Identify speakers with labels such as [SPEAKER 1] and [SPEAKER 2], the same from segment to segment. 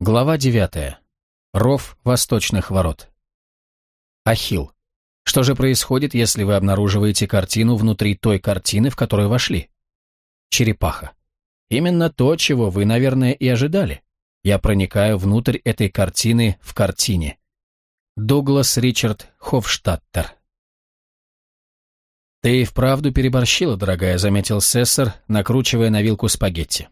[SPEAKER 1] Глава 9. Ров восточных ворот. Ахилл. Что же происходит, если вы обнаруживаете картину внутри той картины, в которую вошли? Черепаха. Именно то, чего вы, наверное, и ожидали. Я проникаю внутрь этой картины в картине. Дуглас Ричард Хофштаттер. «Ты и вправду переборщила, дорогая», — заметил Сессор, накручивая на вилку спагетти.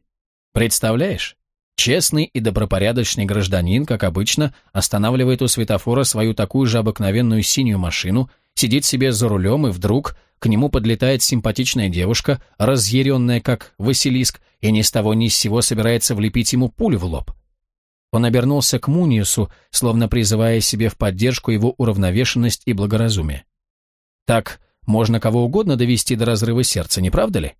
[SPEAKER 1] «Представляешь? Честный и добропорядочный гражданин, как обычно, останавливает у светофора свою такую же обыкновенную синюю машину, сидит себе за рулем, и вдруг к нему подлетает симпатичная девушка, разъяренная как Василиск, и ни с того ни с сего собирается влепить ему пулю в лоб. Он обернулся к Муниусу, словно призывая себе в поддержку его уравновешенность и благоразумие. «Так можно кого угодно довести до разрыва сердца, не правда ли?»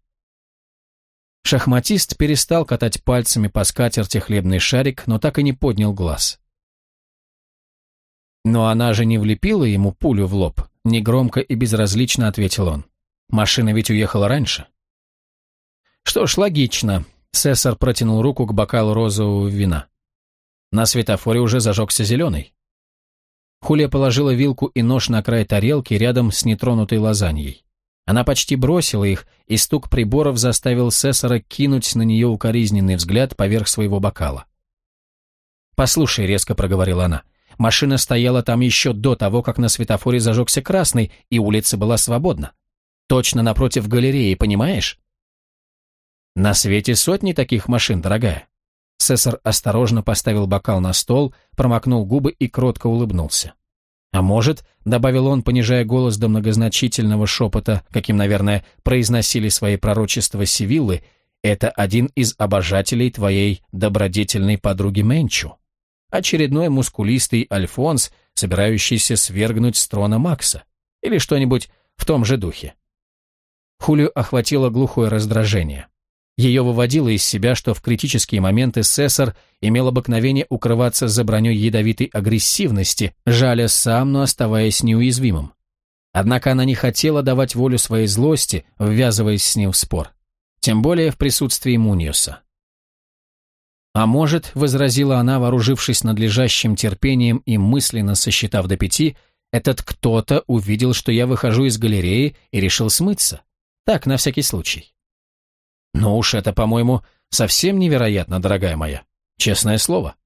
[SPEAKER 1] Шахматист перестал катать пальцами по скатерти хлебный шарик, но так и не поднял глаз. «Но она же не влепила ему пулю в лоб», — негромко и безразлично ответил он. «Машина ведь уехала раньше». «Что ж, логично», — Сесар протянул руку к бокалу розового вина. На светофоре уже зажегся зеленый. Хулия положила вилку и нож на край тарелки рядом с нетронутой лазаньей. Она почти бросила их, и стук приборов заставил Сесара кинуть на нее укоризненный взгляд поверх своего бокала. «Послушай», — резко проговорила она, — «машина стояла там еще до того, как на светофоре зажегся красный, и улица была свободна. Точно напротив галереи, понимаешь?» «На свете сотни таких машин, дорогая». Сесар осторожно поставил бокал на стол, промокнул губы и кротко улыбнулся. А может, добавил он, понижая голос до многозначительного шепота, каким, наверное, произносили свои пророчества Сивиллы, это один из обожателей твоей добродетельной подруги Менчу. Очередной мускулистый Альфонс, собирающийся свергнуть с трона Макса. Или что-нибудь в том же духе. Хулию охватило глухое раздражение. Ее выводило из себя, что в критические моменты Сесар имел обыкновение укрываться за броней ядовитой агрессивности, жаля сам, но оставаясь неуязвимым. Однако она не хотела давать волю своей злости, ввязываясь с ним в спор. Тем более в присутствии Муниуса. «А может, — возразила она, вооружившись надлежащим терпением и мысленно сосчитав до пяти, — этот кто-то увидел, что я выхожу из галереи и решил смыться. Так, на всякий случай. Но уж это, по-моему, совсем невероятно, дорогая моя. Честное слово.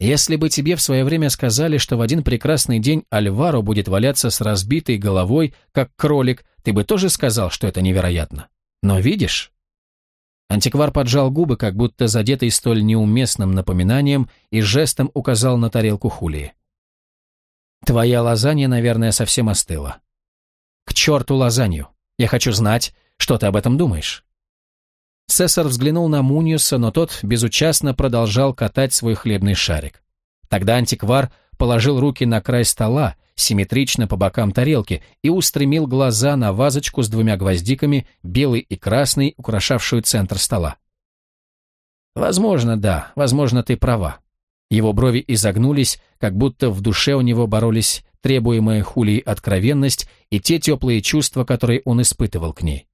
[SPEAKER 1] Если бы тебе в свое время сказали, что в один прекрасный день Альваро будет валяться с разбитой головой, как кролик, ты бы тоже сказал, что это невероятно. Но видишь... Антиквар поджал губы, как будто задетый столь неуместным напоминанием, и жестом указал на тарелку Хулии. «Твоя лазанья, наверное, совсем остыла. К черту лазанью. Я хочу знать, что ты об этом думаешь?» Сесар взглянул на Муниуса, но тот безучастно продолжал катать свой хлебный шарик. Тогда антиквар положил руки на край стола, симметрично по бокам тарелки, и устремил глаза на вазочку с двумя гвоздиками, белый и красный, украшавшую центр стола. «Возможно, да, возможно, ты права». Его брови изогнулись, как будто в душе у него боролись требуемая Хулией откровенность и те теплые чувства, которые он испытывал к ней.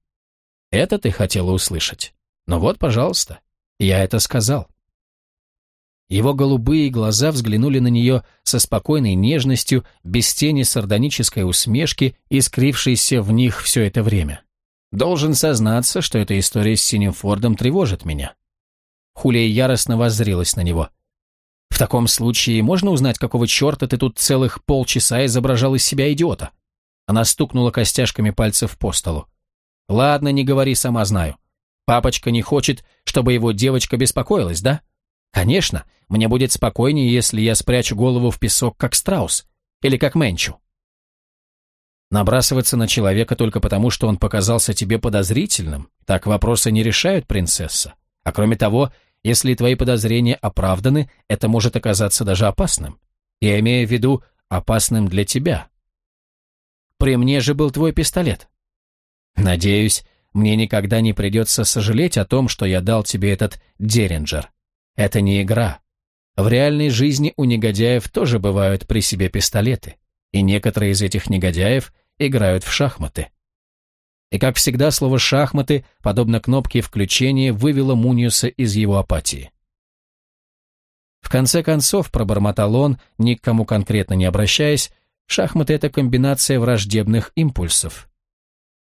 [SPEAKER 1] Это ты хотела услышать. Но вот, пожалуйста, я это сказал. Его голубые глаза взглянули на нее со спокойной нежностью, без тени сардонической усмешки, искрившейся в них все это время. Должен сознаться, что эта история с Синим Фордом тревожит меня. Хулия яростно воззрилась на него. «В таком случае можно узнать, какого черта ты тут целых полчаса изображал из себя идиота?» Она стукнула костяшками пальцев по столу. Ладно, не говори, сама знаю. Папочка не хочет, чтобы его девочка беспокоилась, да? Конечно, мне будет спокойнее, если я спрячу голову в песок, как страус. Или как Менчу. Набрасываться на человека только потому, что он показался тебе подозрительным, так вопросы не решают, принцесса. А кроме того, если твои подозрения оправданы, это может оказаться даже опасным. Я имею в виду опасным для тебя. При мне же был твой пистолет. Надеюсь, мне никогда не придется сожалеть о том, что я дал тебе этот Деринджер. Это не игра. В реальной жизни у негодяев тоже бывают при себе пистолеты, и некоторые из этих негодяев играют в шахматы. И, как всегда, слово «шахматы», подобно кнопке включения, вывело Муниуса из его апатии. В конце концов, пробормотал он, ни к кому конкретно не обращаясь, шахматы — это комбинация враждебных импульсов.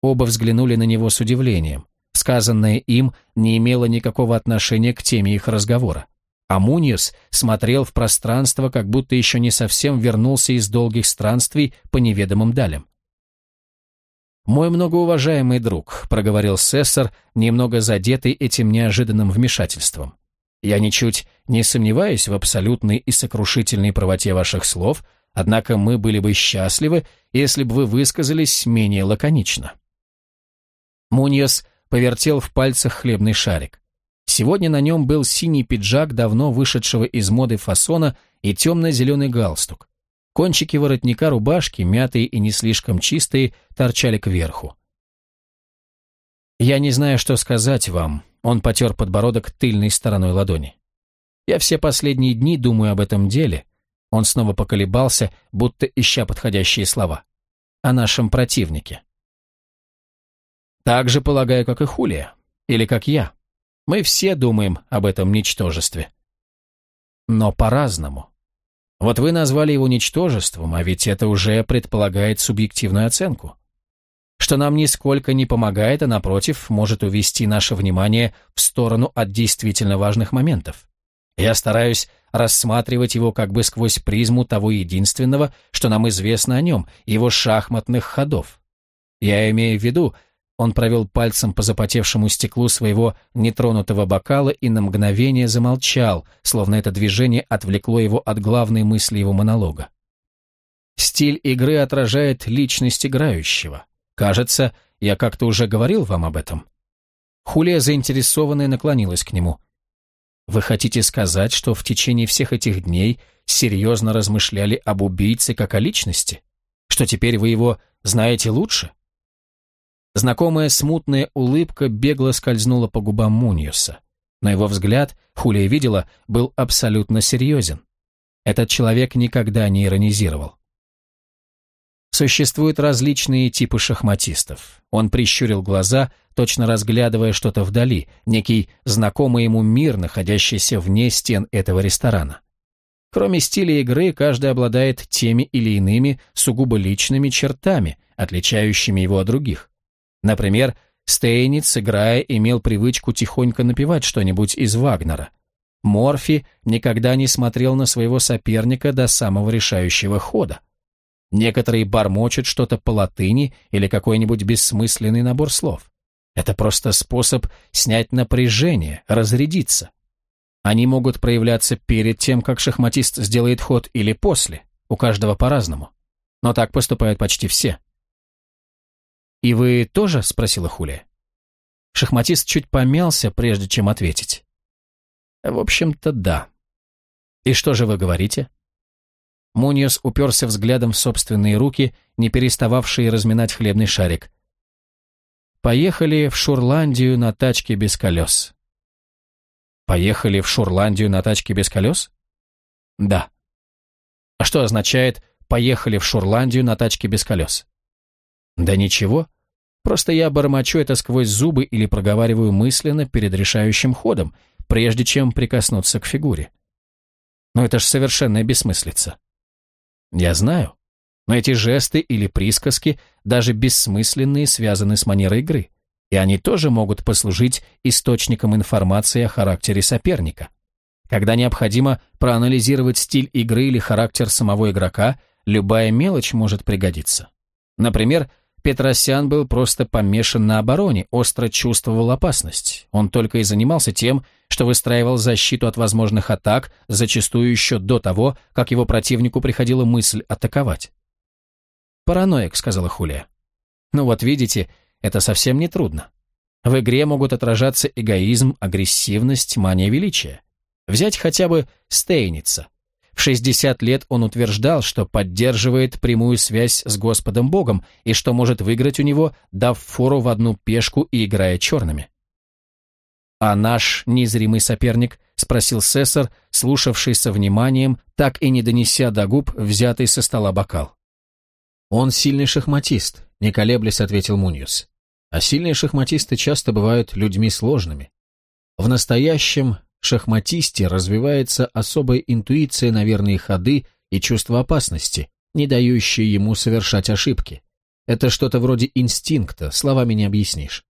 [SPEAKER 1] Оба взглянули на него с удивлением. Сказанное им не имело никакого отношения к теме их разговора. А Муньес смотрел в пространство, как будто еще не совсем вернулся из долгих странствий по неведомым далям. «Мой многоуважаемый друг», — проговорил Сессор, немного задетый этим неожиданным вмешательством. «Я ничуть не сомневаюсь в абсолютной и сокрушительной правоте ваших слов, однако мы были бы счастливы, если бы вы высказались менее лаконично». Муньес повертел в пальцах хлебный шарик. Сегодня на нем был синий пиджак давно вышедшего из моды фасона и темно-зеленый галстук. Кончики воротника рубашки, мятые и не слишком чистые, торчали кверху. «Я не знаю, что сказать вам», — он потер подбородок тыльной стороной ладони. «Я все последние дни думаю об этом деле». Он снова поколебался, будто ища подходящие слова. «О нашем противнике». «Так же, полагаю, как и Хулия. Или как я. Мы все думаем об этом ничтожестве». «Но по-разному». Вот вы назвали его ничтожеством, а ведь это уже предполагает субъективную оценку. Что нам нисколько не помогает, а напротив, может увести наше внимание в сторону от действительно важных моментов. Я стараюсь рассматривать его как бы сквозь призму того единственного, что нам известно о нем, его шахматных ходов. Я имею в виду, он провел пальцем по запотевшему стеклу своего нетронутого бокала и на мгновение замолчал, словно это движение отвлекло его от главной мысли его монолога. Стиль игры отражает личность играющего. Кажется, я как-то уже говорил вам об этом. Хулия заинтересованная наклонилась к нему. Вы хотите сказать, что в течение всех этих дней серьезно размышляли об убийце как о личности? Что теперь вы его знаете лучше? — Знакомая смутная улыбка бегло скользнула по губам Муньюса. Но его взгляд, Хулия видела, был абсолютно серьезен. Этот человек никогда не иронизировал. Существуют различные типы шахматистов. Он прищурил глаза, точно разглядывая что-то вдали, некий знакомый ему мир, находящийся вне стен этого ресторана. Кроме стиля игры, каждый обладает теми или иными сугубо личными чертами, отличающими его от других. Например, Стейниц, играя, имел привычку тихонько напевать что-нибудь из Вагнера. Морфи никогда не смотрел на своего соперника до самого решающего хода. Некоторые бормочут что-то по латыни или какой-нибудь бессмысленный набор слов. Это просто способ снять напряжение, разрядиться. Они могут проявляться перед тем, как шахматист сделает ход, или после, у каждого по-разному. Но так поступают почти все. «И вы тоже?» — спросила Хулия. Шахматист чуть помялся, прежде чем ответить. «В общем-то, да». «И что же вы говорите?» Муньос уперся взглядом в собственные руки, не перестававшие разминать хлебный шарик. «Поехали в Шурландию на тачке без колес». «Поехали в Шурландию на тачке без колес?» «Да». «А что означает «поехали в Шурландию на тачке без колес»?» «Да ничего. Просто я бормочу это сквозь зубы или проговариваю мысленно перед решающим ходом, прежде чем прикоснуться к фигуре. Но это ж совершенная бессмыслица. Я знаю. Но эти жесты или присказки, даже бессмысленные, связаны с манерой игры. И они тоже могут послужить источником информации о характере соперника. Когда необходимо проанализировать стиль игры или характер самого игрока, любая мелочь может пригодиться. Например, Петросян был просто помешан на обороне, остро чувствовал опасность. Он только и занимался тем, что выстраивал защиту от возможных атак, зачастую еще до того, как его противнику приходила мысль атаковать. «Параноик», — сказала Хулия. «Ну вот видите, это совсем не трудно. В игре могут отражаться эгоизм, агрессивность, мания величия. Взять хотя бы Стейница. В 60 лет он утверждал, что поддерживает прямую связь с Господом Богом и что может выиграть у него, дав фору в одну пешку и играя черными. «А наш незримый соперник?» — спросил Сессор, слушавший со вниманием, так и не донеся до губ взятый со стола бокал. «Он сильный шахматист», — не колеблясь ответил Муньюс. «А сильные шахматисты часто бывают людьми сложными. В настоящем шахматисте развивается особая интуиция на верные ходы и чувство опасности, не дающее ему совершать ошибки. Это что-то вроде инстинкта, словами не объяснишь.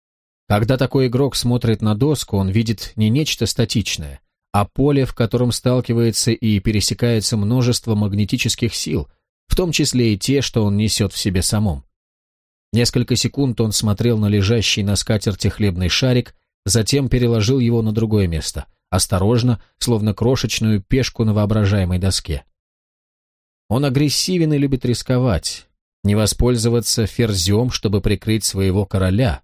[SPEAKER 1] Когда такой игрок смотрит на доску, он видит не нечто статичное, а поле, в котором сталкивается и пересекается множество магнетических сил, в том числе и те, что он несет в себе самом. Несколько секунд он смотрел на лежащий на скатерти хлебный шарик, затем переложил его на другое место, осторожно, словно крошечную пешку на воображаемой доске. Он агрессивен и любит рисковать, не воспользоваться ферзем, чтобы прикрыть своего короля.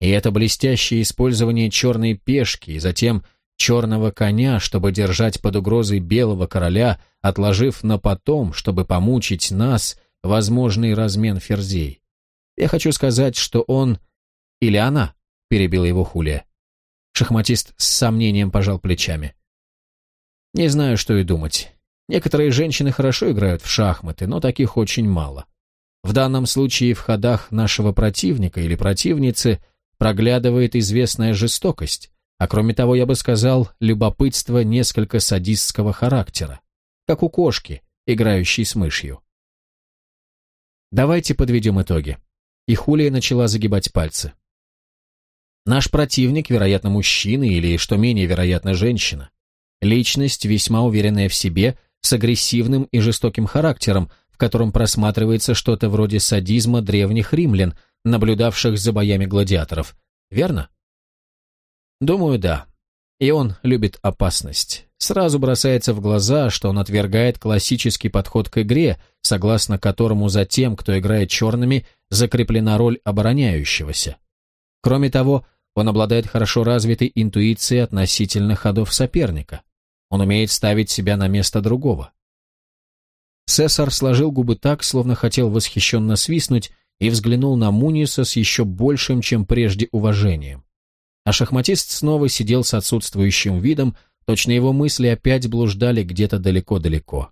[SPEAKER 1] И это блестящее использование черной пешки и затем черного коня, чтобы держать под угрозой белого короля, отложив на потом, чтобы помучить нас, возможный размен ферзей. Я хочу сказать, что он... Или она, перебила его Хулия. Шахматист с сомнением пожал плечами. Не знаю, что и думать. Некоторые женщины хорошо играют в шахматы, но таких очень мало. В данном случае в ходах нашего противника или противницы проглядывает известная жестокость, а кроме того, я бы сказал, любопытство несколько садистского характера, как у кошки, играющей с мышью. Давайте подведем итоги и Хулия начала загибать пальцы. Наш противник, вероятно, мужчина или, что менее вероятно, женщина. Личность, весьма уверенная в себе, с агрессивным и жестоким характером, в котором просматривается что-то вроде садизма древних римлян, наблюдавших за боями гладиаторов. Верно? Думаю, да. И он любит опасность. Сразу бросается в глаза, что он отвергает классический подход к игре, согласно которому за тем, кто играет черными, закреплена роль обороняющегося. Кроме того, он обладает хорошо развитой интуицией относительно ходов соперника. Он умеет ставить себя на место другого. Сесар сложил губы так, словно хотел восхищенно свистнуть, и взглянул на Муниса с еще большим, чем прежде, уважением. А шахматист снова сидел с отсутствующим видом, точно его мысли опять блуждали где-то далеко-далеко.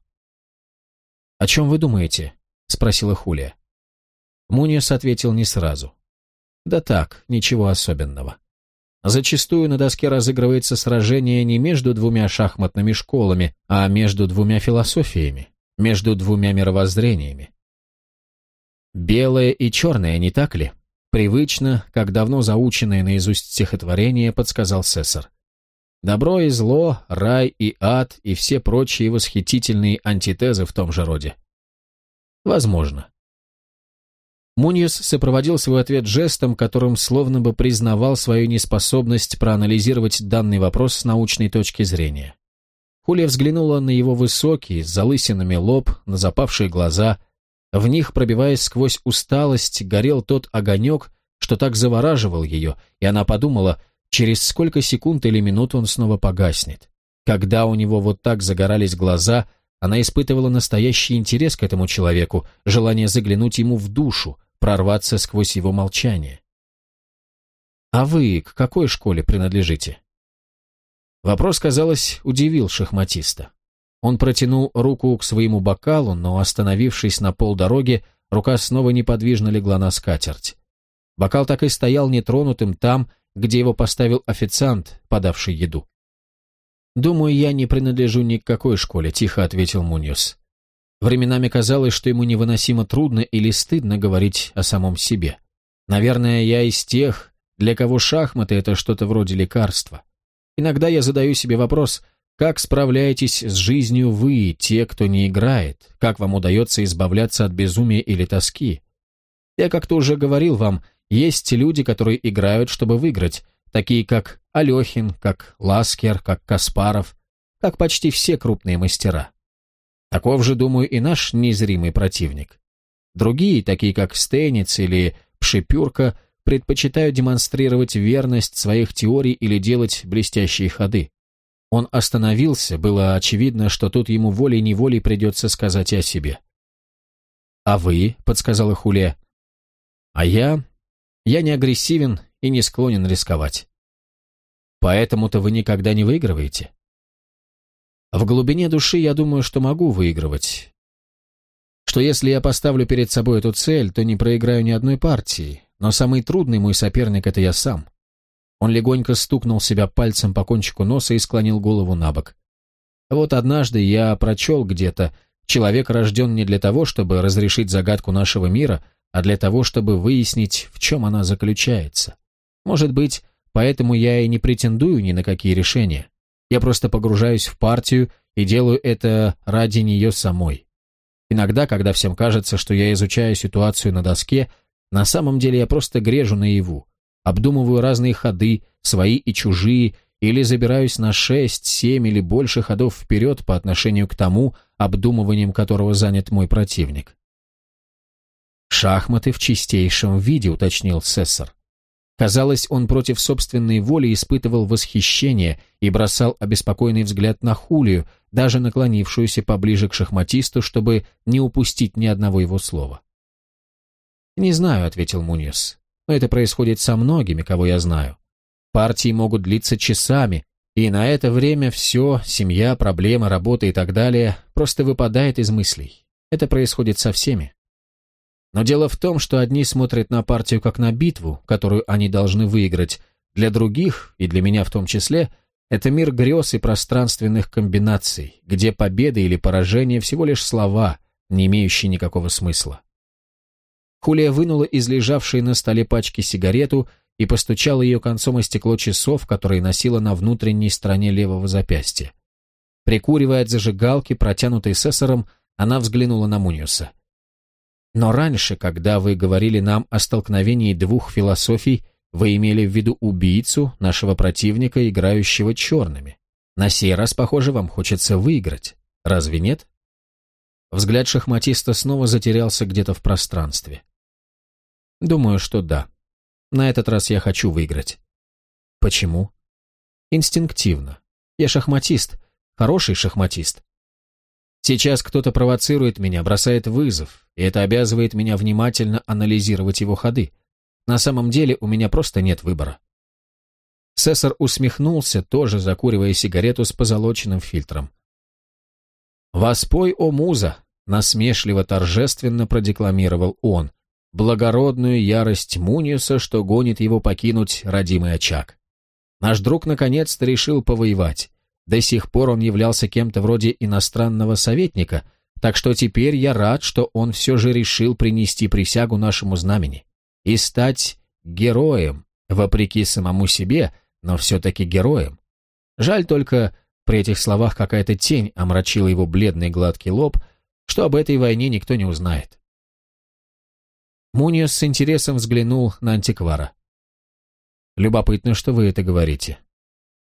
[SPEAKER 1] «О чем вы думаете?» — спросила Хулия. Муниус ответил не сразу. Да так, ничего особенного. Зачастую на доске разыгрывается сражение не между двумя шахматными школами, а между двумя философиями, между двумя мировоззрениями. Белое и черное, не так ли? Привычно, как давно заученное наизусть стихотворение, подсказал Сесар. Добро и зло, рай и ад и все прочие восхитительные антитезы в том же роде. Возможно. Муньес сопроводил свой ответ жестом, которым словно бы признавал свою неспособность проанализировать данный вопрос с научной точки зрения. Хулия взглянула на его высокий, с залысинами лоб, на запавшие глаза. В них, пробиваясь сквозь усталость, горел тот огонек, что так завораживал ее, и она подумала, через сколько секунд или минут он снова погаснет. Когда у него вот так загорались глаза, она испытывала настоящий интерес к этому человеку, желание заглянуть ему в душу, прорваться сквозь его молчание. «А вы к какой школе принадлежите?» Вопрос, казалось, удивил шахматиста. Он протянул руку к своему бокалу, но, остановившись на полдороге, рука снова неподвижно легла на скатерть. Бокал так и стоял нетронутым там, где его поставил официант, подавший еду. «Думаю, я не принадлежу ни к какой школе», — тихо ответил Муньос. Временами казалось, что ему невыносимо трудно или стыдно говорить о самом себе. Наверное, я из тех, для кого шахматы — это что-то вроде лекарства. Иногда я задаю себе вопрос, как справляетесь с жизнью вы, те, кто не играет, как вам удается избавляться от безумия или тоски. Я как-то уже говорил вам, есть люди, которые играют, чтобы выиграть, такие как Алехин, как Ласкер, как Каспаров, как почти все крупные мастера. Таков же, думаю, и наш незримый противник. Другие, такие как Стейниц или Пшепюрка, предпочитают демонстрировать верность своих теорий или делать блестящие ходы. Он остановился, было очевидно, что тут ему волей-неволей придется сказать о себе. «А вы?» — подсказала Хулия. «А я? Я не агрессивен и не склонен рисковать». «Поэтому-то вы никогда не выигрываете?» В глубине души я думаю, что могу выигрывать. Что если я поставлю перед собой эту цель, то не проиграю ни одной партии, но самый трудный мой соперник — это я сам. Он легонько стукнул себя пальцем по кончику носа и склонил голову на бок. Вот однажды я прочел где-то, человек рожден не для того, чтобы разрешить загадку нашего мира, а для того, чтобы выяснить, в чем она заключается. Может быть, поэтому я и не претендую ни на какие решения. Я просто погружаюсь в партию и делаю это ради нее самой. Иногда, когда всем кажется, что я изучаю ситуацию на доске, на самом деле я просто грежу наяву, обдумываю разные ходы, свои и чужие, или забираюсь на шесть, семь или больше ходов вперед по отношению к тому, обдумыванием которого занят мой противник. «Шахматы в чистейшем виде», — уточнил Сессор. Казалось, он против собственной воли испытывал восхищение и бросал обеспокоенный взгляд на Хулию, даже наклонившуюся поближе к шахматисту, чтобы не упустить ни одного его слова. «Не знаю», — ответил Муньес, — «но это происходит со многими, кого я знаю. Партии могут длиться часами, и на это время все, семья, проблема, работа и так далее, просто выпадает из мыслей. Это происходит со всеми. Но дело в том, что одни смотрят на партию как на битву, которую они должны выиграть. Для других, и для меня в том числе, это мир грез и пространственных комбинаций, где победа или поражение всего лишь слова, не имеющие никакого смысла. Хулия вынула из лежавшей на столе пачки сигарету и постучала ее концом о стекло часов, которые носила на внутренней стороне левого запястья. Прикуривая от зажигалки, протянутой сессором, она взглянула на Муниуса. Но раньше, когда вы говорили нам о столкновении двух философий, вы имели в виду убийцу, нашего противника, играющего черными. На сей раз, похоже, вам хочется выиграть. Разве нет? Взгляд шахматиста снова затерялся где-то в пространстве. Думаю, что да. На этот раз я хочу выиграть. Почему? Инстинктивно. Я шахматист, хороший шахматист. Сейчас кто-то провоцирует меня, бросает вызов, и это обязывает меня внимательно анализировать его ходы. На самом деле у меня просто нет выбора. Сессор усмехнулся, тоже закуривая сигарету с позолоченным фильтром. «Воспой, о муза!» — насмешливо торжественно продекламировал он, благородную ярость Муниуса, что гонит его покинуть родимый очаг. Наш друг наконец-то решил повоевать. До сих пор он являлся кем-то вроде иностранного советника, так что теперь я рад, что он все же решил принести присягу нашему знамени и стать героем, вопреки самому себе, но все-таки героем. Жаль только, при этих словах какая-то тень омрачила его бледный гладкий лоб, что об этой войне никто не узнает. Муниус с интересом взглянул на антиквара. «Любопытно, что вы это говорите».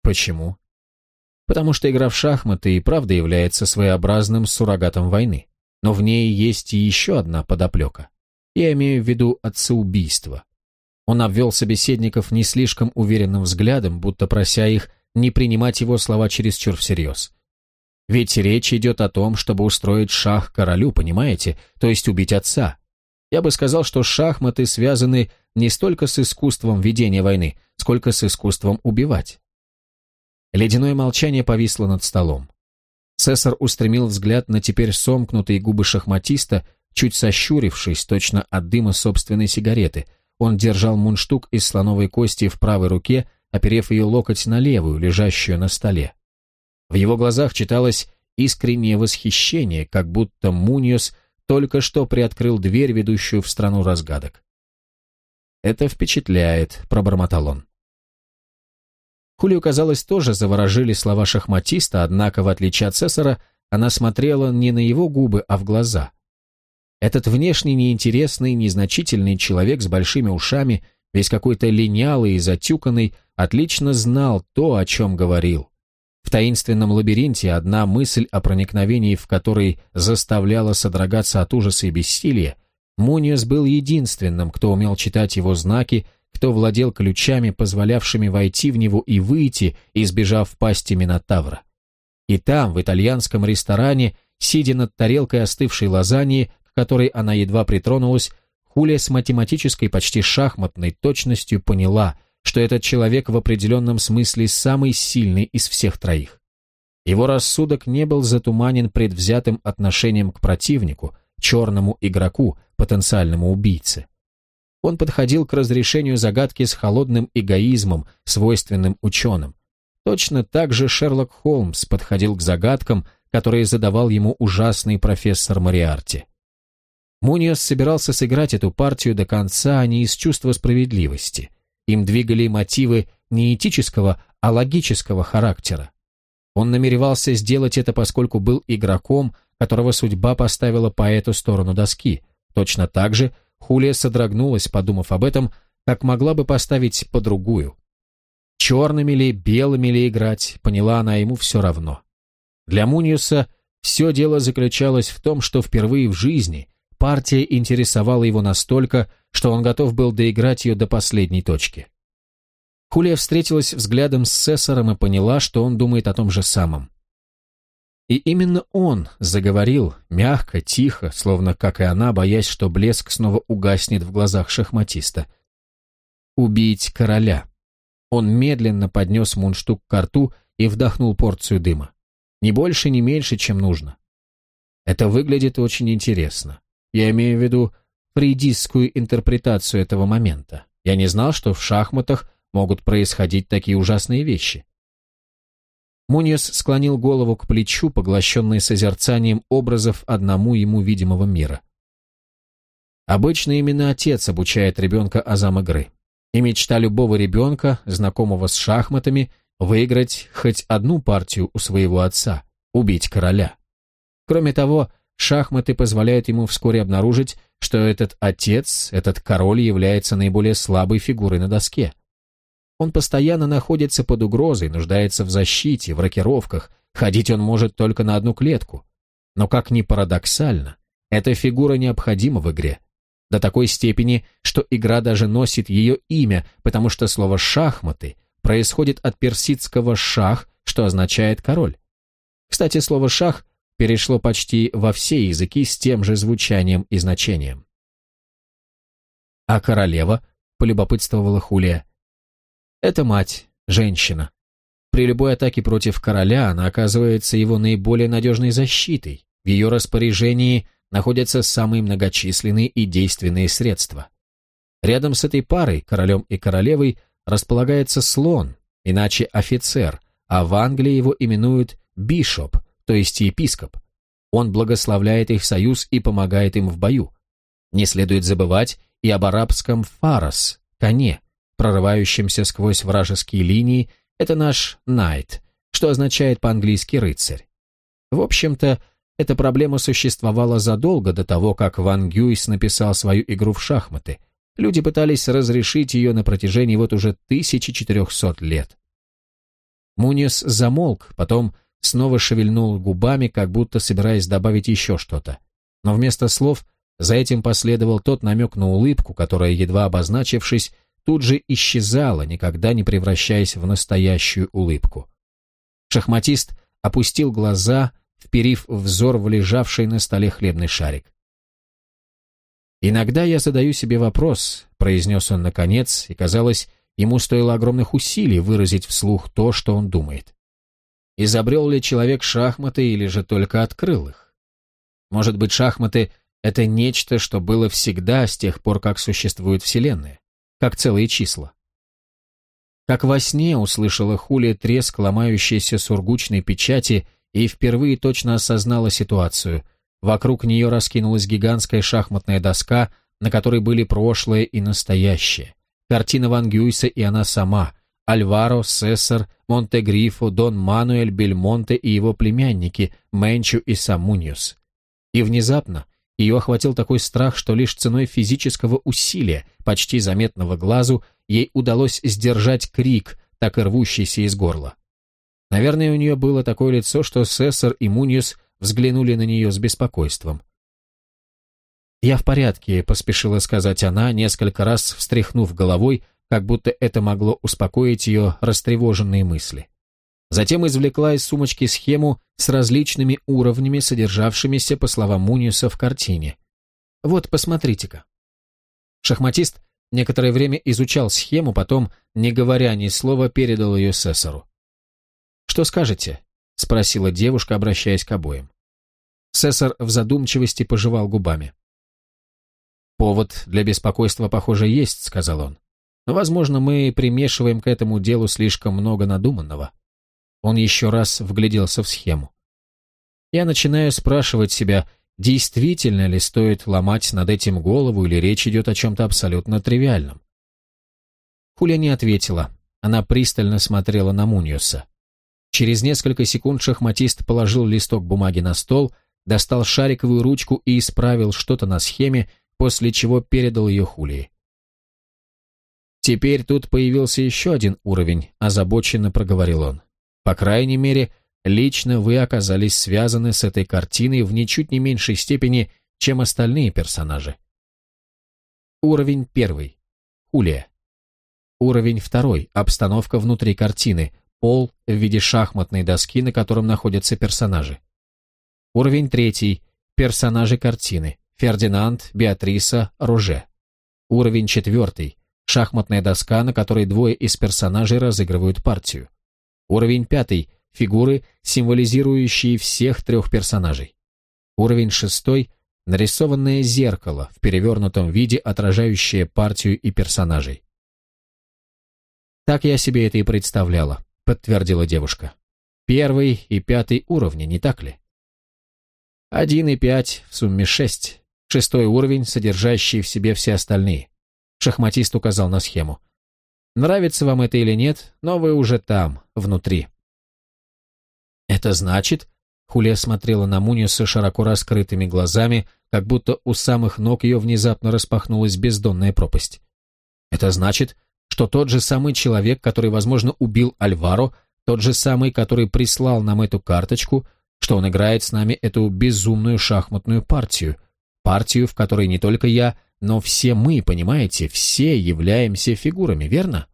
[SPEAKER 1] «Почему?» Потому что игра в шахматы и правда является своеобразным суррогатом войны. Но в ней есть и еще одна подоплека. Я имею в виду отцеубийство. Он обвел собеседников не слишком уверенным взглядом, будто прося их не принимать его слова чересчур всерьез. Ведь речь идет о том, чтобы устроить шах королю, понимаете, то есть убить отца. Я бы сказал, что шахматы связаны не столько с искусством ведения войны, сколько с искусством убивать. Ледяное молчание повисло над столом. Цесар устремил взгляд на теперь сомкнутые губы шахматиста, чуть сощурившись, точно от дыма собственной сигареты. Он держал мундштук из слоновой кости в правой руке, оперев ее локоть на левую, лежащую на столе. В его глазах читалось искреннее восхищение, как будто Муньос только что приоткрыл дверь, ведущую в страну разгадок. «Это впечатляет», — пробормотал он. Хулию, казалось, тоже заворожили слова шахматиста, однако, в отличие от Цесара, она смотрела не на его губы, а в глаза. Этот внешне неинтересный, незначительный человек с большими ушами, весь какой-то линялый и затюканный, отлично знал то, о чем говорил. В таинственном лабиринте одна мысль о проникновении, в который заставляла содрогаться от ужаса и бессилия, Муниус был единственным, кто умел читать его знаки кто владел ключами, позволявшими войти в него и выйти, избежав пасти Минотавра. И там, в итальянском ресторане, сидя над тарелкой остывшей лазаньи, к которой она едва притронулась, Хулия с математической, почти шахматной точностью поняла, что этот человек в определенном смысле самый сильный из всех троих. Его рассудок не был затуманен предвзятым отношением к противнику, черному игроку, потенциальному убийце. Он подходил к разрешению загадки с холодным эгоизмом, свойственным ученым. Точно так же Шерлок Холмс подходил к загадкам, которые задавал ему ужасный профессор Мариарти. Муниос собирался сыграть эту партию до конца, а не из чувства справедливости. Им двигали мотивы не этического, а логического характера. Он намеревался сделать это, поскольку был игроком, которого судьба поставила по эту сторону доски. Точно так же Хулия содрогнулась, подумав об этом, как могла бы поставить по другую. Черными ли, белыми ли играть, поняла она ему все равно. Для Муниуса все дело заключалось в том, что впервые в жизни партия интересовала его настолько, что он готов был доиграть ее до последней точки. Хулия встретилась взглядом с Сессором и поняла, что он думает о том же самом. И именно он заговорил, мягко, тихо, словно, как и она, боясь, что блеск снова угаснет в глазах шахматиста. «Убить короля». Он медленно поднес мундштук к рту и вдохнул порцию дыма. Ни больше, ни меньше, чем нужно. Это выглядит очень интересно. Я имею в виду фрейдистскую интерпретацию этого момента. Я не знал, что в шахматах могут происходить такие ужасные вещи. Муниос склонил голову к плечу, поглощенный созерцанием образов одному ему видимого мира. Обычно именно отец обучает ребенка азам игры. И мечта любого ребенка, знакомого с шахматами, выиграть хоть одну партию у своего отца, убить короля. Кроме того, шахматы позволяют ему вскоре обнаружить, что этот отец, этот король является наиболее слабой фигурой на доске. Он постоянно находится под угрозой, нуждается в защите, в рокировках, ходить он может только на одну клетку. Но как ни парадоксально, эта фигура необходима в игре. До такой степени, что игра даже носит ее имя, потому что слово «шахматы» происходит от персидского «шах», что означает «король». Кстати, слово «шах» перешло почти во все языки с тем же звучанием и значением. «А королева?» — полюбопытствовала Хулия. Это мать, женщина. При любой атаке против короля она оказывается его наиболее надежной защитой. В ее распоряжении находятся самые многочисленные и действенные средства. Рядом с этой парой, королем и королевой, располагается слон, иначе офицер, а в Англии его именуют бишоп, то есть епископ. Он благословляет их союз и помогает им в бою. Не следует забывать и об арабском фарас, коне, прорывающимся сквозь вражеские линии, это наш «найт», что означает по-английски «рыцарь». В общем-то, эта проблема существовала задолго до того, как Ван Гюйс написал свою игру в шахматы. Люди пытались разрешить ее на протяжении вот уже 1400 лет. Мунис замолк, потом снова шевельнул губами, как будто собираясь добавить еще что-то. Но вместо слов за этим последовал тот намек на улыбку, которая, едва обозначившись, тут же исчезала, никогда не превращаясь в настоящую улыбку. Шахматист опустил глаза, вперив взор в лежавший на столе хлебный шарик. «Иногда я задаю себе вопрос», — произнес он наконец, и, казалось, ему стоило огромных усилий выразить вслух то, что он думает. Изобрел ли человек шахматы или же только открыл их? Может быть, шахматы — это нечто, что было всегда с тех пор, как существует Вселенная? Как целые числа. Как во сне услышала Хулия треск ломающейся сургучной печати и впервые точно осознала ситуацию. Вокруг нее раскинулась гигантская шахматная доска, на которой были прошлое и настоящее. Картина Ван Гюйса и она сама, Альваро, Сесар, Монтегрифо, Дон Мануэль, Бельмонте и его племянники, Менчу и сам Муньос. И внезапно ее охватил такой страх, что лишь ценой физического усилия, почти заметного глазу, ей удалось сдержать крик, так и рвущийся из горла. Наверное, у нее было такое лицо, что Сессор и Муньюс взглянули на нее с беспокойством. «Я в порядке», — поспешила сказать она, несколько раз встряхнув головой, как будто это могло успокоить ее растревоженные мысли. Затем извлекла из сумочки схему с различными уровнями, содержавшимися, по словам Муниуса, в картине. Вот, посмотрите-ка. Шахматист некоторое время изучал схему, потом, не говоря ни слова, передал ее Сессору. «Что скажете?» — спросила девушка, обращаясь к обоим. Сессор в задумчивости пожевал губами. «Повод для беспокойства, похоже, есть», — сказал он. «Но, возможно, мы примешиваем к этому делу слишком много надуманного». Он еще раз вгляделся в схему. Я начинаю спрашивать себя, действительно ли стоит ломать над этим голову или речь идет о чем-то абсолютно тривиальном. Хуля не ответила. Она пристально смотрела на Муниуса. Через несколько секунд шахматист положил листок бумаги на стол, достал шариковую ручку и исправил что-то на схеме, после чего передал ее Хулии. «Теперь тут появился еще один уровень», – озабоченно проговорил он. «По крайней мере, лично вы оказались связаны с этой картиной в ничуть не меньшей степени, чем остальные персонажи». Уровень первый. Хулия. Уровень второй. Обстановка внутри картины. Пол в виде шахматной доски, на котором находятся персонажи. Уровень третий. Персонажи картины. Фердинанд, Беатриса, Руже. Уровень четвертый. Шахматная доска, на которой двое из персонажей разыгрывают партию. Уровень пятый. Фигуры, символизирующие всех трех персонажей. Уровень шестой. Нарисованное зеркало в перевернутом виде, отражающее партию и персонажей. Так я себе это и представляла, подтвердила девушка. Первый и пятый уровни, не так ли? Один и пять, в сумме шесть. Шестой уровень, содержащий в себе все остальные. Шахматист указал на схему. Нравится вам это или нет, но вы уже там, внутри. Это значит... Хулия смотрела на Муниуса широко раскрытыми глазами, как будто у самых ног ее внезапно распахнулась бездонная пропасть. Это значит, что тот же самый человек, который, возможно, убил Альваро, тот же самый, который прислал нам эту карточку, что он играет с нами эту безумную шахматную партию, партию, в которой не только я, но все мы, понимаете, все являемся фигурами, верно?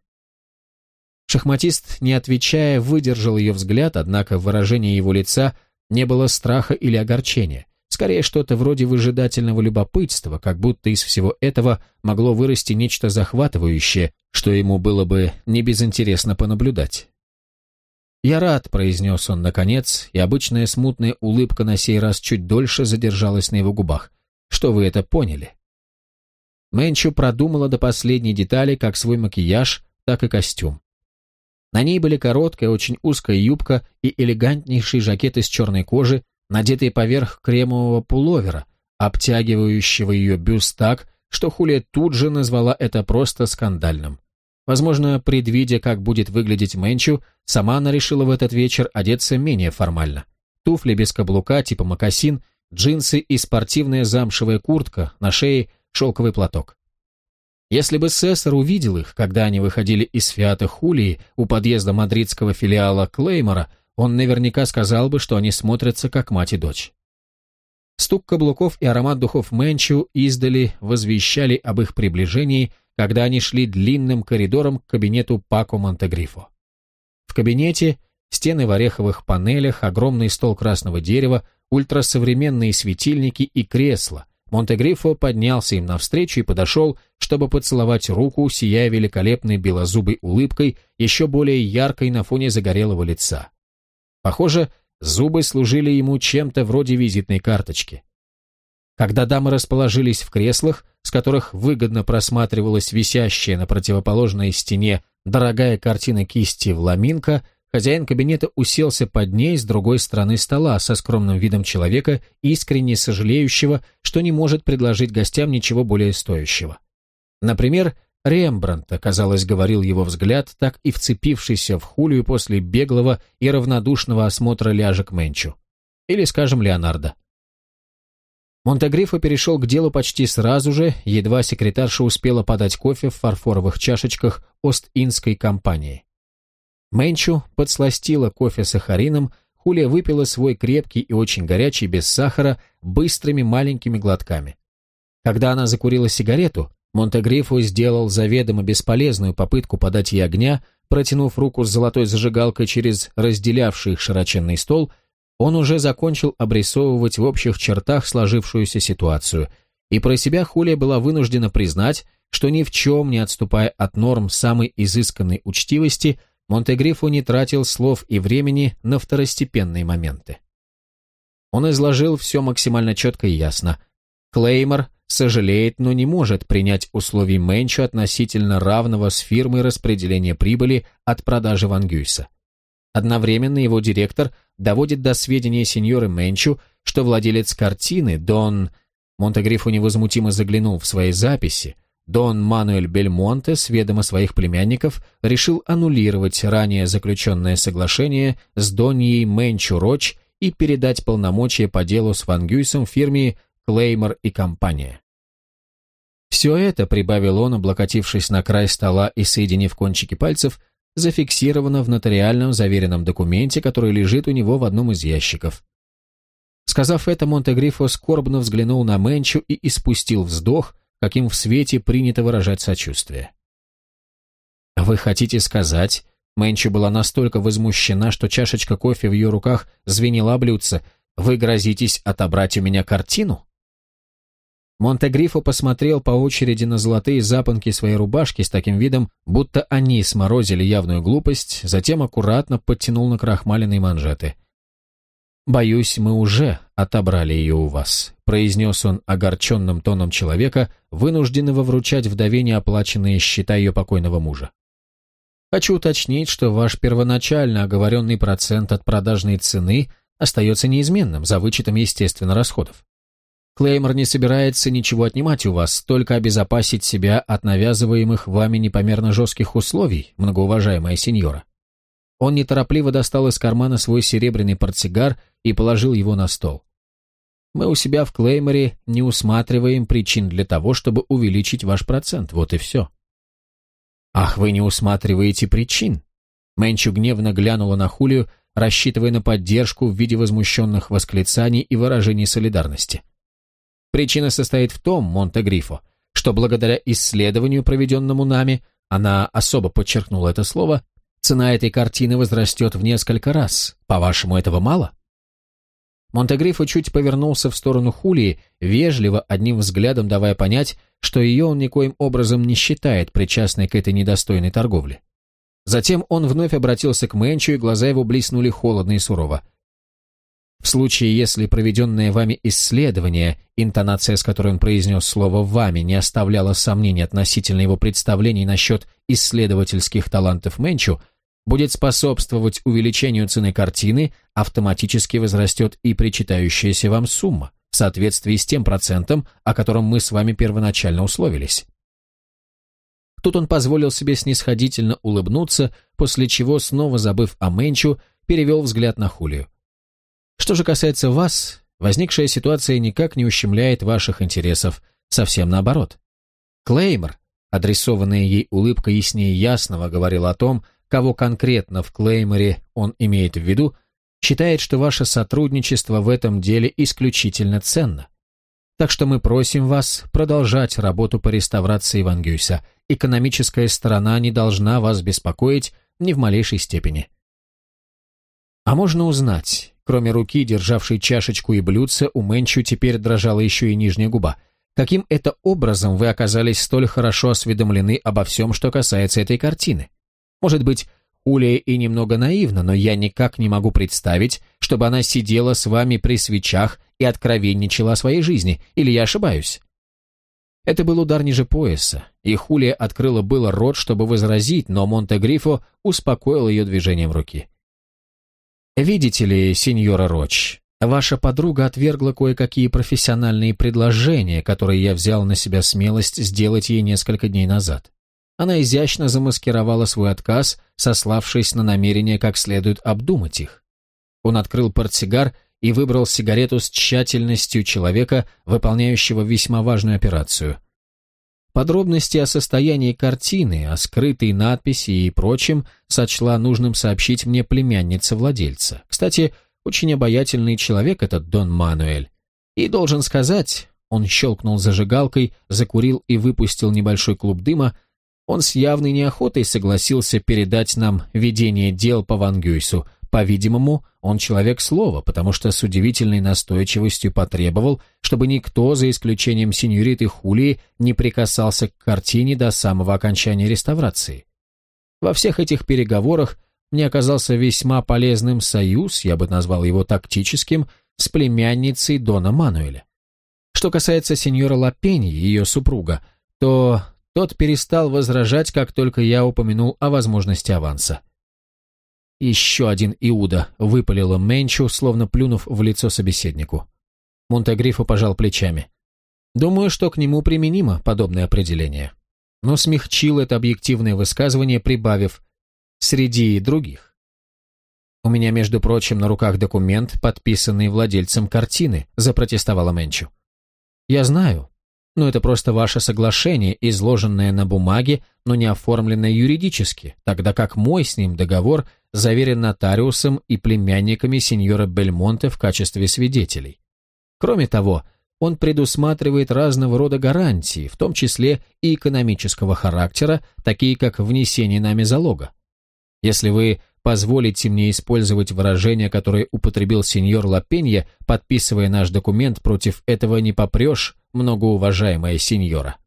[SPEAKER 1] Шахматист, не отвечая, выдержал ее взгляд, однако в выражении его лица не было страха или огорчения. Скорее, что-то вроде выжидательного любопытства, как будто из всего этого могло вырасти нечто захватывающее, что ему было бы не безинтересно понаблюдать. «Я рад», — произнес он наконец, и обычная смутная улыбка на сей раз чуть дольше задержалась на его губах. «Что вы это поняли?» Мэнчу продумала до последней детали как свой макияж, так и костюм. На ней были короткая, очень узкая юбка и элегантнейший жакет из черной кожи, надетый поверх кремового пуловера, обтягивающего ее бюст так, что Хулия тут же назвала это просто скандальным. Возможно, предвидя, как будет выглядеть Мэнчу, сама она решила в этот вечер одеться менее формально. Туфли без каблука, типа мокасин, джинсы и спортивная замшевая куртка, на шее шелковый платок. Если бы Сессор увидел их, когда они выходили из Фиата Хулии у подъезда мадридского филиала Клеймора, он наверняка сказал бы, что они смотрятся как мать и дочь. Стук каблуков и аромат духов Мэнчу издали возвещали об их приближении, когда они шли длинным коридором к кабинету Пако Монтегрифо. В кабинете стены в ореховых панелях, огромный стол красного дерева, ультрасовременные светильники и кресла. Монтегрифо поднялся им навстречу и подошел, чтобы поцеловать руку, сияя великолепной белозубой улыбкой, еще более яркой на фоне загорелого лица. Похоже, зубы служили ему чем-то вроде визитной карточки. Когда дамы расположились в креслах, с которых выгодно просматривалась висящая на противоположной стене дорогая картина кисти Вламинка, хозяин кабинета уселся под ней с другой стороны стола со скромным видом человека, искренне сожалеющего, что не может предложить гостям ничего более стоящего. Например, Рембрандта, казалось, говорил его взгляд, так и вцепившийся в Хулию после беглого и равнодушного осмотра ляжек Менчу. Или, скажем, Леонардо. Монтегрифо перешел к делу почти сразу же, едва секретарша успела подать кофе в фарфоровых чашечках Ост-Индской компании. Менчу подсластила кофе сахарином, Хулия выпила свой крепкий и очень горячий, без сахара, быстрыми маленькими глотками. Когда она закурила сигарету, Монтегрифо сделал заведомо бесполезную попытку подать ей огня, протянув руку с золотой зажигалкой через разделявший их широченный стол, он уже закончил обрисовывать в общих чертах сложившуюся ситуацию, и про себя Хулия была вынуждена признать, что ни в чем не отступая от норм самой изысканной учтивости, Монтегрифо не тратил слов и времени на второстепенные моменты. Он изложил все максимально четко и ясно. Клеймор сожалеет, но не может принять условий Менчу относительно равного с фирмой распределения прибыли от продажи Ван Гюйса. Одновременно его директор доводит до сведения сеньоры Менчу, что владелец картины, Дон... Монтегрифу невозмутимо заглянул в свои записи. Дон Мануэль Бельмонте с ведома своих племянников решил аннулировать ранее заключенное соглашение с Доньей Менчу Роч и передать полномочия по делу с Ван Гюйсом фирме Клеймор и компания. Все это, прибавил он, облокотившись на край стола и соединив кончики пальцев, зафиксировано в нотариальном заверенном документе, который лежит у него в одном из ящиков. Сказав это, Монтегрифо скорбно взглянул на Менчу и испустил вздох, каким в свете принято выражать сочувствие. «Вы хотите сказать...» Мэнчи была настолько возмущена, что чашечка кофе в ее руках звенела блюдце. «Вы грозитесь отобрать у меня картину?» Монтегрифо посмотрел по очереди на золотые запонки своей рубашки с таким видом, будто они сморозили явную глупость, затем аккуратно подтянул на крахмаленные манжеты. «Боюсь, мы уже отобрали ее у вас», — произнес он огорченным тоном человека, вынужденного вручать вдове неоплаченные счета ее покойного мужа. «Хочу уточнить, что ваш первоначально оговоренный процент от продажной цены остается неизменным, за вычетом, естественно, расходов. Клеймор не собирается ничего отнимать у вас, только обезопасить себя от навязываемых вами непомерно жестких условий, многоуважаемая сеньора. Он неторопливо достал из кармана свой серебряный портсигар и положил его на стол. Мы у себя в Клейморе не усматриваем причин для того, чтобы увеличить ваш процент, вот и все. Ах, вы не усматриваете причин? Мэнчу гневно глянула на Хулию, рассчитывая на поддержку в виде возмущенных восклицаний и выражений солидарности. Причина состоит в том, Монте-Грифо, что благодаря исследованию, проведенному нами, она особо подчеркнула это слово, цена этой картины возрастет в несколько раз. По-вашему, этого мало? Монтегрифо чуть повернулся в сторону Хулии, вежливо, одним взглядом давая понять, что ее он никоим образом не считает причастной к этой недостойной торговле. Затем он вновь обратился к Мэнчу, и глаза его блеснули холодно и сурово. В случае, если проведенное вами исследование, интонация, с которой он произнес слово «вами», не оставляла сомнений относительно его представлений насчет исследовательских талантов Менчу, будет способствовать увеличению цены картины, автоматически возрастет и причитающаяся вам сумма, в соответствии с тем процентом, о котором мы с вами первоначально условились. Тут он позволил себе снисходительно улыбнуться, после чего, снова забыв о Менчу, перевел взгляд на Хулию. Что же касается вас, возникшая ситуация никак не ущемляет ваших интересов, совсем наоборот. Клеймор, адресованная ей улыбка яснее ясного, говорил о том, кого конкретно в Клейморе он имеет в виду, считает, что ваше сотрудничество в этом деле исключительно ценно. Так что мы просим вас продолжать работу по реставрации Вангюйса. Экономическая сторона не должна вас беспокоить ни в малейшей степени. А можно узнать, Кроме руки, державшей чашечку и блюдце, у Мэнчу теперь дрожала еще и нижняя губа. Каким это образом вы оказались столь хорошо осведомлены обо всем, что касается этой картины? Может быть, Улия и немного наивна, но я никак не могу представить, чтобы она сидела с вами при свечах и откровенничала о своей жизни, или я ошибаюсь? Это был удар ниже пояса, и Хулия открыла было рот, чтобы возразить, но Монте-Грифо успокоил ее движением руки. «Видите ли, сеньора Роч, ваша подруга отвергла кое-какие профессиональные предложения, которые я взял на себя смелость сделать ей несколько дней назад. Она изящно замаскировала свой отказ, сославшись на намерение как следует обдумать их. Он открыл портсигар и выбрал сигарету с тщательностью человека, выполняющего весьма важную операцию. Подробности о состоянии картины, о скрытой надписи и прочем сочла нужным сообщить мне племянница владельца. Кстати, очень обаятельный человек этот Дон Мануэль. И должен сказать, он щелкнул зажигалкой, закурил и выпустил небольшой клуб дыма, он с явной неохотой согласился передать нам ведение дел по Вангюйсу, по-видимому, он человек слова, потому что с удивительной настойчивостью потребовал, чтобы никто, за исключением сеньориты Хулии, не прикасался к картине до самого окончания реставрации. Во всех этих переговорах мне оказался весьма полезным союз, я бы назвал его тактическим, с племянницей Дона Мануэля. Что касается сеньора Лапени, ее супруга, то тот перестал возражать, как только я упомянул о возможности аванса. Еще один Иуда выпалила Менчу, словно плюнув в лицо собеседнику. Монтегрифо пожал плечами. Думаю, что к нему применимо подобное определение. Но смягчил это объективное высказывание, прибавив «среди других». «У меня, между прочим, на руках документ, подписанный владельцем картины», запротестовала Менчу. «Я знаю, но это просто ваше соглашение, изложенное на бумаге, но не оформленное юридически, тогда как мой с ним договор заверен нотариусом и племянниками сеньора Бельмонте в качестве свидетелей. Кроме того, он предусматривает разного рода гарантии, в том числе и экономического характера, такие как внесение нами залога. Если вы позволите мне использовать выражение, которое употребил сеньор Лапенья, подписывая наш документ, против этого не попрешь, многоуважаемая сеньора.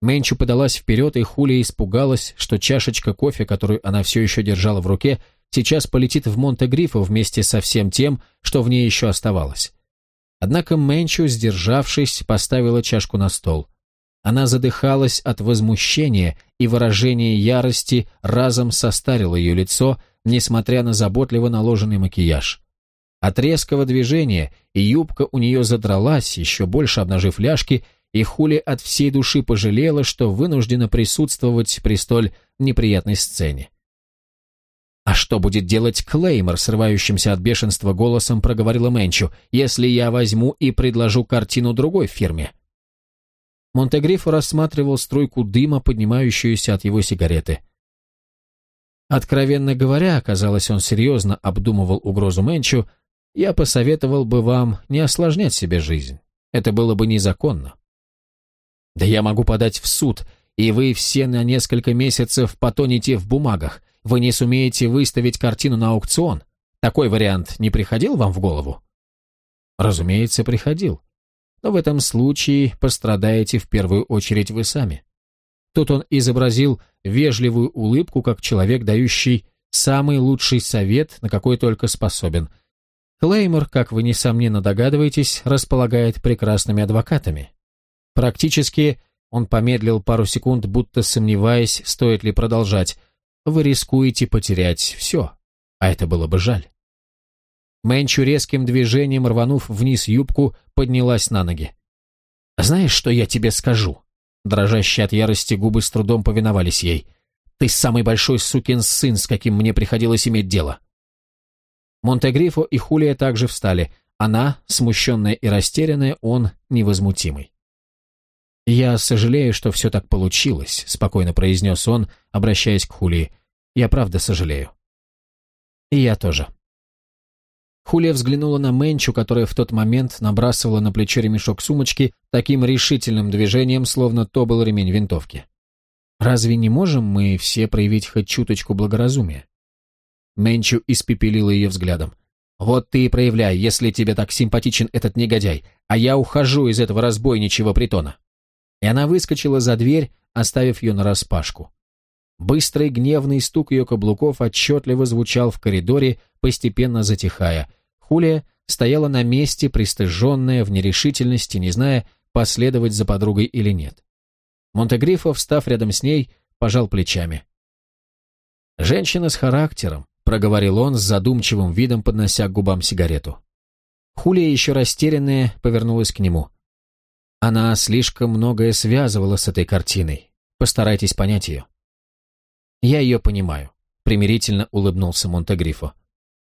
[SPEAKER 1] Менчу подалась вперед, и Хулия испугалась, что чашечка кофе, которую она все еще держала в руке, сейчас полетит в Монте-Грифо вместе со всем тем, что в ней еще оставалось. Однако Менчу, сдержавшись, поставила чашку на стол. Она задыхалась от возмущения, и выражение ярости разом состарило ее лицо, несмотря на заботливо наложенный макияж. От резкого движения и юбка у нее задралась, еще больше обнажив ляжки, и Хули от всей души пожалела, что вынуждена присутствовать при столь неприятной сцене. «А что будет делать Клеймор?» — срывающимся от бешенства голосом проговорила Мэнчу, «если я возьму и предложу картину другой фирме?» Монтегрифо рассматривал струйку дыма, поднимающуюся от его сигареты. Откровенно говоря, казалось, он серьезно обдумывал угрозу Мэнчу, я посоветовал бы вам не осложнять себе жизнь. Это было бы незаконно. Да я могу подать в суд, и вы все на несколько месяцев потонете в бумагах. Вы не сумеете выставить картину на аукцион. Такой вариант не приходил вам в голову? Разумеется, приходил. Но в этом случае пострадаете в первую очередь вы сами. Тут он изобразил вежливую улыбку, как человек, дающий самый лучший совет, на какой только способен – Клеймор, как вы несомненно догадываетесь, располагает прекрасными адвокатами. Практически он помедлил пару секунд, будто сомневаясь, стоит ли продолжать. Вы рискуете потерять все, а это было бы жаль. Мэнчу резким движением, рванув вниз юбку, поднялась на ноги. «Знаешь, что я тебе скажу?» Дрожащие от ярости губы с трудом повиновались ей. «Ты самый большой сукин сын, с каким мне приходилось иметь дело. Монтегрифо и Хулия также встали. Она, смущенная и растерянная, он невозмутимый. «Я сожалею, что все так получилось», — спокойно произнес он, обращаясь к Хулии. «Я правда сожалею». «И я тоже». Хулия взглянула на Менчу, которая в тот момент набрасывала на плечо ремешок сумочки таким решительным движением, словно то был ремень винтовки. «Разве не можем мы все проявить хоть чуточку благоразумия?» Менчу испепелила ее взглядом. «Вот ты и проявляй, если тебе так симпатичен этот негодяй, а я ухожу из этого разбойничьего притона». И она выскочила за дверь, оставив ее нараспашку. Быстрый гневный стук ее каблуков отчетливо звучал в коридоре, постепенно затихая. Хулия стояла на месте, пристыженная, в нерешительности, не зная, последовать за подругой или нет. Монтегрифо, встав рядом с ней, пожал плечами. Женщина с характером, проговорил он с задумчивым видом, поднося к губам сигарету. Хулия, еще растерянная, повернулась к нему. Она слишком многое связывала с этой картиной. Постарайтесь понять ее. Я ее понимаю, примирительно улыбнулся Монтегрифо.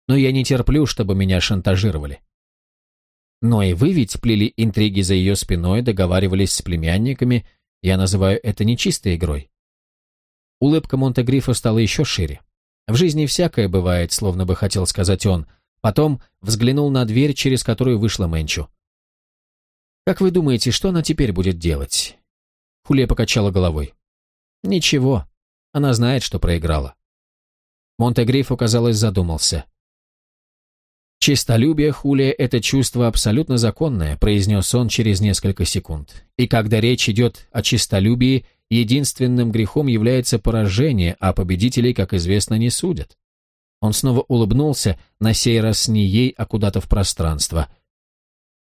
[SPEAKER 1] Но я не терплю, чтобы меня шантажировали. Но и вы ведь плели интриги за ее спиной, договаривались с племянниками, я называю это нечистой игрой. Улыбка Монтегрифо стала еще шире. В жизни всякое бывает, словно бы хотел сказать он. Потом взглянул на дверь, через которую вышла Мэнчу. «Как вы думаете, что она теперь будет делать?» Хулия покачала головой. «Ничего. Она знает, что проиграла». Монтегрифо, казалось, задумался. «Чистолюбие, Хулия, это чувство абсолютно законное», произнес он через несколько секунд. «И когда речь идет о чистолюбии, единственным грехом является поражение, а победителей, как известно, не судят. Он снова улыбнулся, на сей раз не ей, а куда-то в пространство.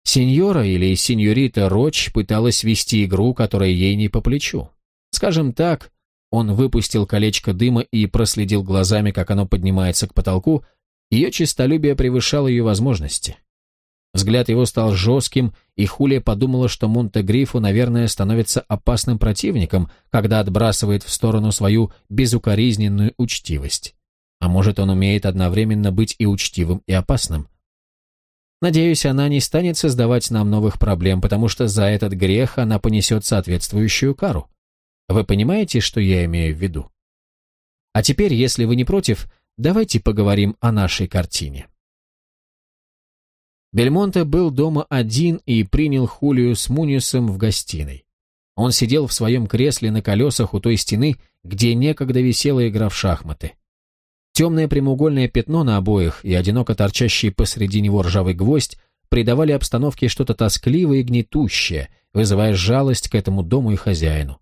[SPEAKER 1] Сеньора или сеньорита Роч пыталась вести игру, которая ей не по плечу. Скажем так, он выпустил колечко дыма и проследил глазами, как оно поднимается к потолку, ее честолюбие превышало ее возможности. Взгляд его стал жестким, и Хулия подумала, что Монте-Грифу, наверное, становится опасным противником, когда отбрасывает в сторону свою безукоризненную учтивость. А может, он умеет одновременно быть и учтивым, и опасным. Надеюсь, она не станет создавать нам новых проблем, потому что за этот грех она понесет соответствующую кару. Вы понимаете, что я имею в виду? А теперь, если вы не против, давайте поговорим о нашей картине. Бельмонте был дома один и принял Хулию с Муниусом в гостиной. Он сидел в своем кресле на колесах у той стены, где некогда висела игра в шахматы. Темное прямоугольное пятно на обоих и одиноко торчащий посреди него ржавый гвоздь придавали обстановке что-то тоскливое и гнетущее, вызывая жалость к этому дому и хозяину.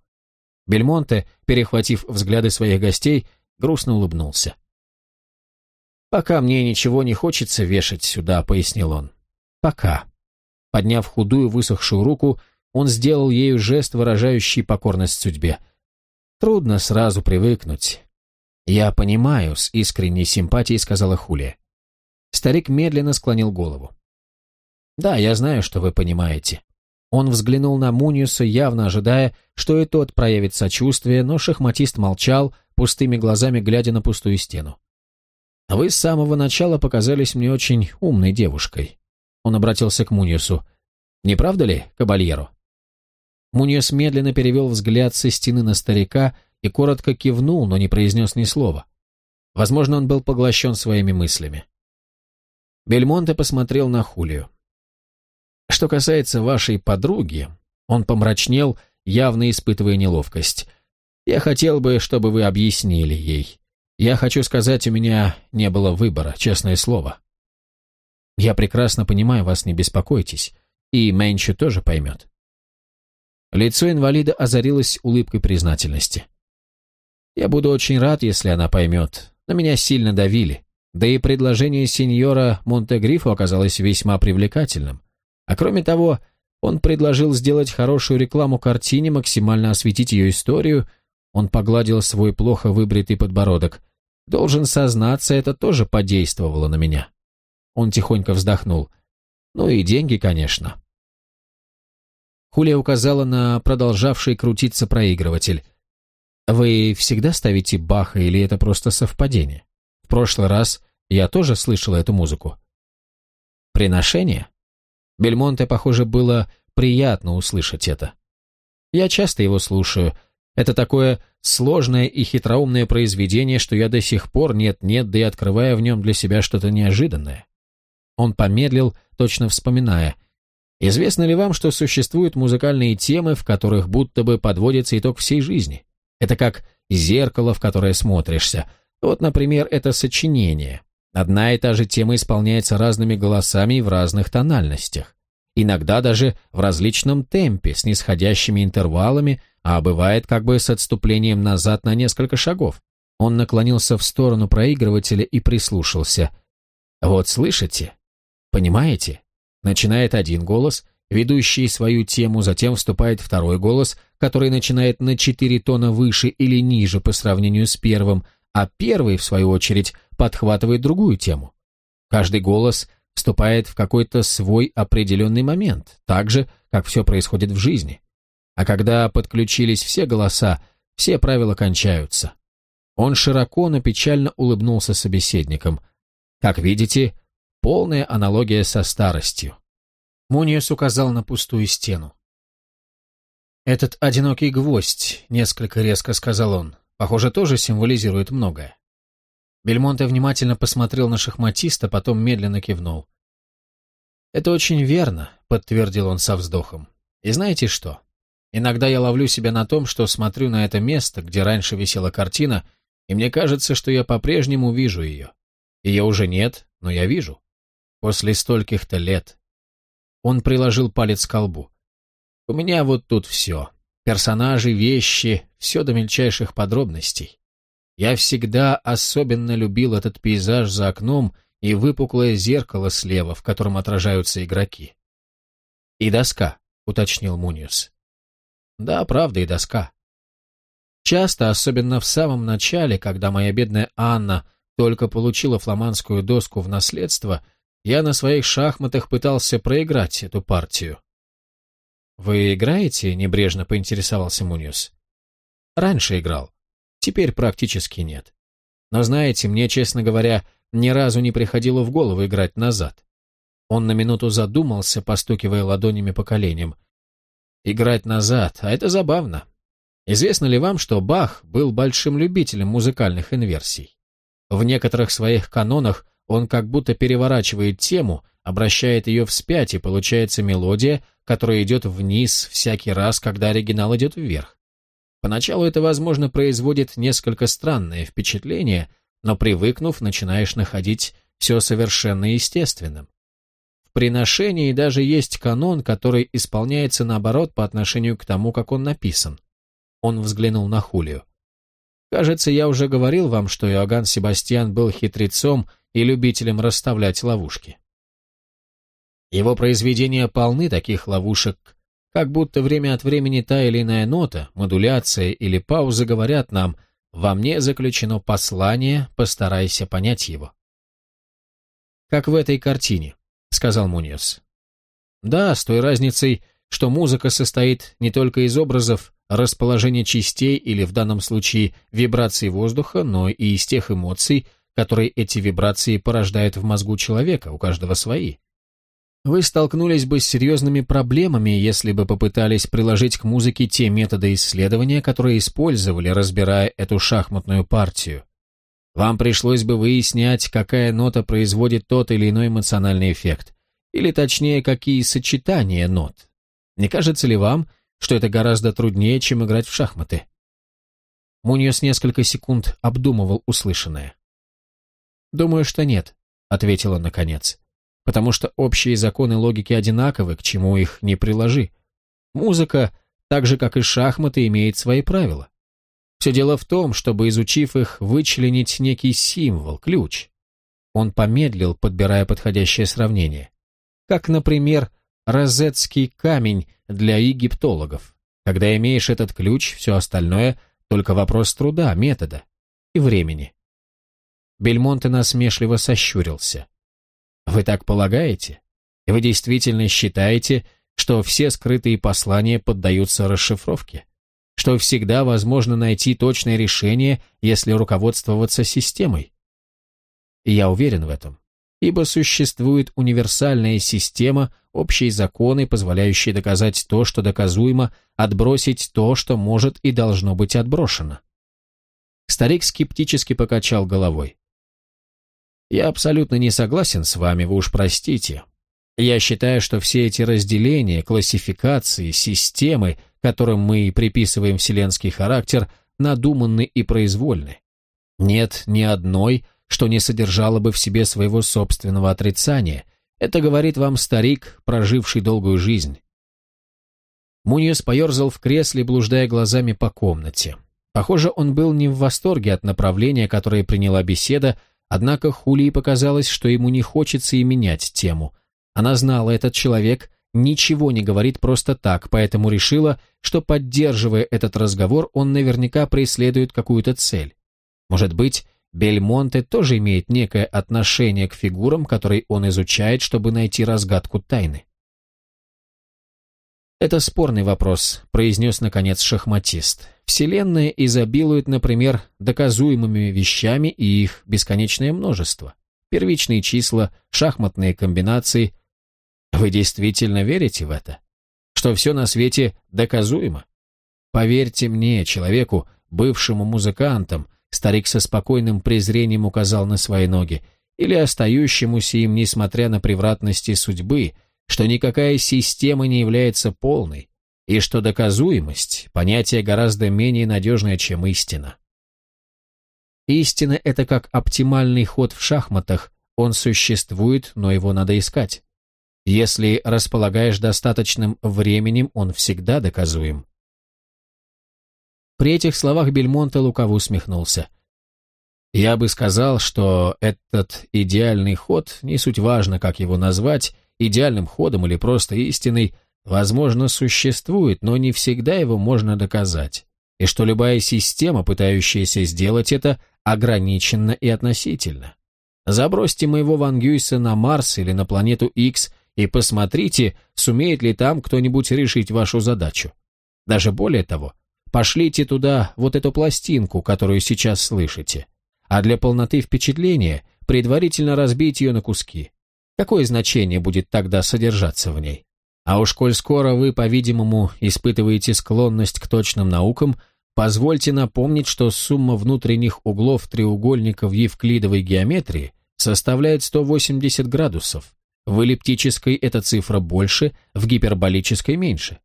[SPEAKER 1] Бельмонте, перехватив взгляды своих гостей, грустно улыбнулся. «Пока мне ничего не хочется вешать сюда», — пояснил он. Пока. Подняв худую высохшую руку, он сделал ею жест, выражающий покорность судьбе. Трудно сразу привыкнуть. «Я понимаю», — с искренней симпатией сказала Хулия. Старик медленно склонил голову. «Да, я знаю, что вы понимаете». Он взглянул на Муниуса, явно ожидая, что и тот проявит сочувствие, но шахматист молчал, пустыми глазами глядя на пустую стену. «Вы с самого начала показались мне очень умной девушкой. Он обратился к Муниусу. «Не правда ли, кабальеро?» Муниус медленно перевел взгляд со стены на старика и коротко кивнул, но не произнес ни слова. Возможно, он был поглощен своими мыслями. Бельмонте посмотрел на Хулию. «Что касается вашей подруги...» Он помрачнел, явно испытывая неловкость. «Я хотел бы, чтобы вы объяснили ей. Я хочу сказать, у меня не было выбора, честное слово». Я прекрасно понимаю вас, не беспокойтесь. И Мэнчу тоже поймет. Лицо инвалида озарилось улыбкой признательности. Я буду очень рад, если она поймет. На меня сильно давили. Да и предложение сеньора Монтегрифу оказалось весьма привлекательным. А кроме того, он предложил сделать хорошую рекламу картине, максимально осветить ее историю. Он погладил свой плохо выбритый подбородок. Должен сознаться, это тоже подействовало на меня. Он тихонько вздохнул. «Ну и деньги, конечно». Хулия указала на продолжавший крутиться проигрыватель. «Вы всегда ставите Баха или это просто совпадение? В прошлый раз я тоже слышала эту музыку». «Приношение?» Бельмонте, похоже, было приятно услышать это. Я часто его слушаю. Это такое сложное и хитроумное произведение, что я до сих пор нет-нет, да и открываю в нем для себя что-то неожиданное. Он помедлил, точно вспоминая. Известно ли вам, что существуют музыкальные темы, в которых будто бы подводится итог всей жизни? Это как зеркало, в которое смотришься. Вот, например, это сочинение. Одна и та же тема исполняется разными голосами в разных тональностях. Иногда даже в различном темпе, с нисходящими интервалами, а бывает как бы с отступлением назад на несколько шагов. Он наклонился в сторону проигрывателя и прислушался. «Вот слышите? Понимаете? Начинает один голос, ведущий свою тему, затем вступает второй голос, который начинает на четыре тона выше или ниже по сравнению с первым, а первый, в свою очередь, подхватывает другую тему. Каждый голос вступает в какой-то свой определенный момент, так же, как все происходит в жизни. А когда подключились все голоса, все правила кончаются. Он широко, но печально улыбнулся собеседникам. Как видите, Полная аналогия со старостью. Муниус указал на пустую стену. «Этот одинокий гвоздь», — несколько резко сказал он, — «похоже, тоже символизирует многое». Бельмонте внимательно посмотрел на шахматиста, потом медленно кивнул. «Это очень верно», — подтвердил он со вздохом. «И знаете что? Иногда я ловлю себя на том, что смотрю на это место, где раньше висела картина, и мне кажется, что я по-прежнему вижу ее. Ее уже нет, но я вижу. После стольких-то лет. Он приложил палец к колбу. У меня вот тут все. Персонажи, вещи, все до мельчайших подробностей. Я всегда особенно любил этот пейзаж за окном и выпуклое зеркало слева, в котором отражаются игроки. «И доска», — уточнил Муниус. «Да, правда, и доска». Часто, особенно в самом начале, когда моя бедная Анна только получила фламандскую доску в наследство, я на своих шахматах пытался проиграть эту партию. «Вы играете?» — небрежно поинтересовался Муниус. «Раньше играл. Теперь практически нет. Но знаете, мне, честно говоря, ни разу не приходило в голову играть назад. Он на минуту задумался, постукивая ладонями по коленям. Играть назад, а это забавно. Известно ли вам, что Бах был большим любителем музыкальных инверсий? В некоторых своих канонах он как будто переворачивает тему, обращает ее вспять, и получается мелодия, которая идет вниз всякий раз, когда оригинал идет вверх. Поначалу это, возможно, производит несколько странное впечатление, но привыкнув, начинаешь находить все совершенно естественным. Приношении даже есть канон, который исполняется наоборот по отношению к тому, как он написан. Он взглянул на Хулию. Кажется, я уже говорил вам, что Иоганн Себастьян был хитрецом и любителем расставлять ловушки. Его произведения полны таких ловушек, как будто время от времени та или иная нота, модуляция или пауза говорят нам «Во мне заключено послание, постарайся понять его». Как в этой картине, сказал Муньос. Да, с той разницей, что музыка состоит не только из образов, расположения частей или в данном случае вибраций воздуха, но и из тех эмоций, которые эти вибрации порождают в мозгу человека, у каждого свои. Вы столкнулись бы с серьезными проблемами, если бы попытались приложить к музыке те методы исследования, которые использовали, разбирая эту шахматную партию. Вам пришлось бы выяснять, какая нота производит тот или иной эмоциональный эффект, или точнее, какие сочетания нот. Не кажется ли вам, что это гораздо труднее, чем играть в шахматы? Муньос несколько секунд обдумывал услышанное. «Думаю, что нет», — ответила наконец потому что общие законы логики одинаковы, к чему их не приложи. Музыка, так же как и шахматы, имеет свои правила. Все дело в том, чтобы, изучив их, вычленить некий символ, ключ. Он помедлил, подбирая подходящее сравнение. Как, например, розетский камень для египтологов. Когда имеешь этот ключ, все остальное — только вопрос труда, метода и времени. Бельмонте насмешливо сощурился. Вы так полагаете? Вы действительно считаете, что все скрытые послания поддаются расшифровке? Что всегда возможно найти точное решение, если руководствоваться системой? И я уверен в этом, ибо существует универсальная система, общие законы, позволяющие доказать то, что доказуемо, отбросить то, что может и должно быть отброшено. Старик скептически покачал головой. Я абсолютно не согласен с вами, вы уж простите. Я считаю, что все эти разделения, классификации, системы, которым мы приписываем вселенский характер, надуманны и произвольны. Нет ни одной, что не содержало бы в себе своего собственного отрицания. Это говорит вам старик, проживший долгую жизнь. Муньес поерзал в кресле, блуждая глазами по комнате. Похоже, он был не в восторге от направления, которое приняла беседа, Однако Хулии показалось, что ему не хочется и менять тему. Она знала, этот человек ничего не говорит просто так, поэтому решила, что, поддерживая этот разговор, он наверняка преследует какую-то цель. Может быть, Бельмонте тоже имеет некое отношение к фигурам, которые он изучает, чтобы найти разгадку тайны. «Это спорный вопрос», — произнес, наконец, шахматист. «Вселенная изобилует, например, доказуемыми вещами и их бесконечное множество. Первичные числа, шахматные комбинации. Вы действительно верите в это? Что все на свете доказуемо? Поверьте мне, человеку, бывшему музыкантом, старик со спокойным презрением указал на свои ноги, или остающемуся им, несмотря на превратности судьбы, — что никакая система не является полной, и что доказуемость – понятие гораздо менее надежное, чем истина. Истина – это как оптимальный ход в шахматах, он существует, но его надо искать. Если располагаешь достаточным временем, он всегда доказуем. При этих словах Бельмонте лукаво усмехнулся. Я бы сказал, что этот идеальный ход, не суть важно, как его назвать, идеальным ходом или просто истиной, возможно, существует, но не всегда его можно доказать, и что любая система, пытающаяся сделать это, ограничена и относительна. Забросьте моего Ван Гюйса на Марс или на планету X и посмотрите, сумеет ли там кто-нибудь решить вашу задачу. Даже более того, пошлите туда вот эту пластинку, которую сейчас слышите, а для полноты впечатления предварительно разбейте ее на куски. Какое значение будет тогда содержаться в ней? А уж коль скоро вы, по-видимому, испытываете склонность к точным наукам, позвольте напомнить, что сумма внутренних углов треугольника в евклидовой геометрии составляет 180 градусов. В эллиптической эта цифра больше, в гиперболической меньше.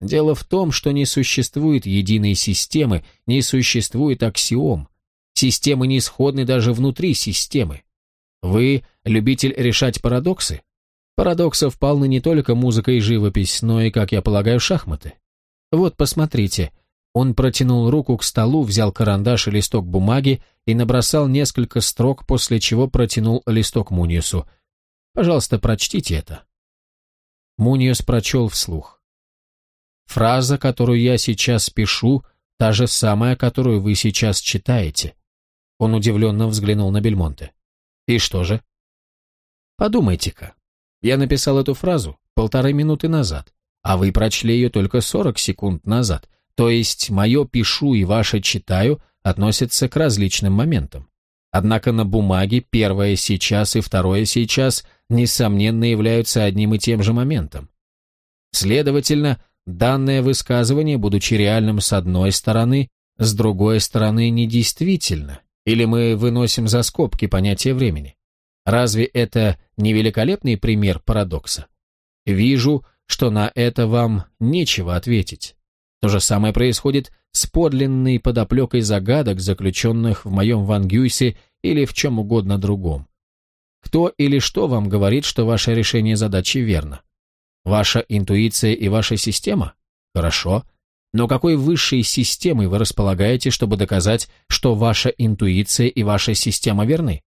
[SPEAKER 1] Дело в том, что не существует единой системы, не существует аксиом. Системы не сходны даже внутри системы. Вы любитель решать парадоксы? Парадоксов полны не только музыка и живопись, но и, как я полагаю, шахматы. Вот, посмотрите. Он протянул руку к столу, взял карандаш и листок бумаги и набросал несколько строк, после чего протянул листок Муниусу. Пожалуйста, прочтите это. Муниус прочел вслух. Фраза, которую я сейчас пишу, та же самая, которую вы сейчас читаете. Он удивленно взглянул на Бельмонте. И что же? Подумайте-ка. Я написал эту фразу полторы минуты назад, а вы прочли ее только сорок секунд назад, то есть мое «пишу» и ваше «читаю» относятся к различным моментам. Однако на бумаге первое «сейчас» и второе «сейчас» несомненно являются одним и тем же моментом. Следовательно, данное высказывание, будучи реальным с одной стороны, с другой стороны недействительно, или мы выносим за скобки понятие времени. Разве это не великолепный пример парадокса? Вижу, что на это вам нечего ответить. То же самое происходит с подлинной подоплекой загадок, заключенных в моем Ван Гюйсе или в чем угодно другом. Кто или что вам говорит, что ваше решение задачи верно? Ваша интуиция и ваша система? Хорошо. Но какой высшей системой вы располагаете, чтобы доказать, что ваша интуиция и ваша система верны?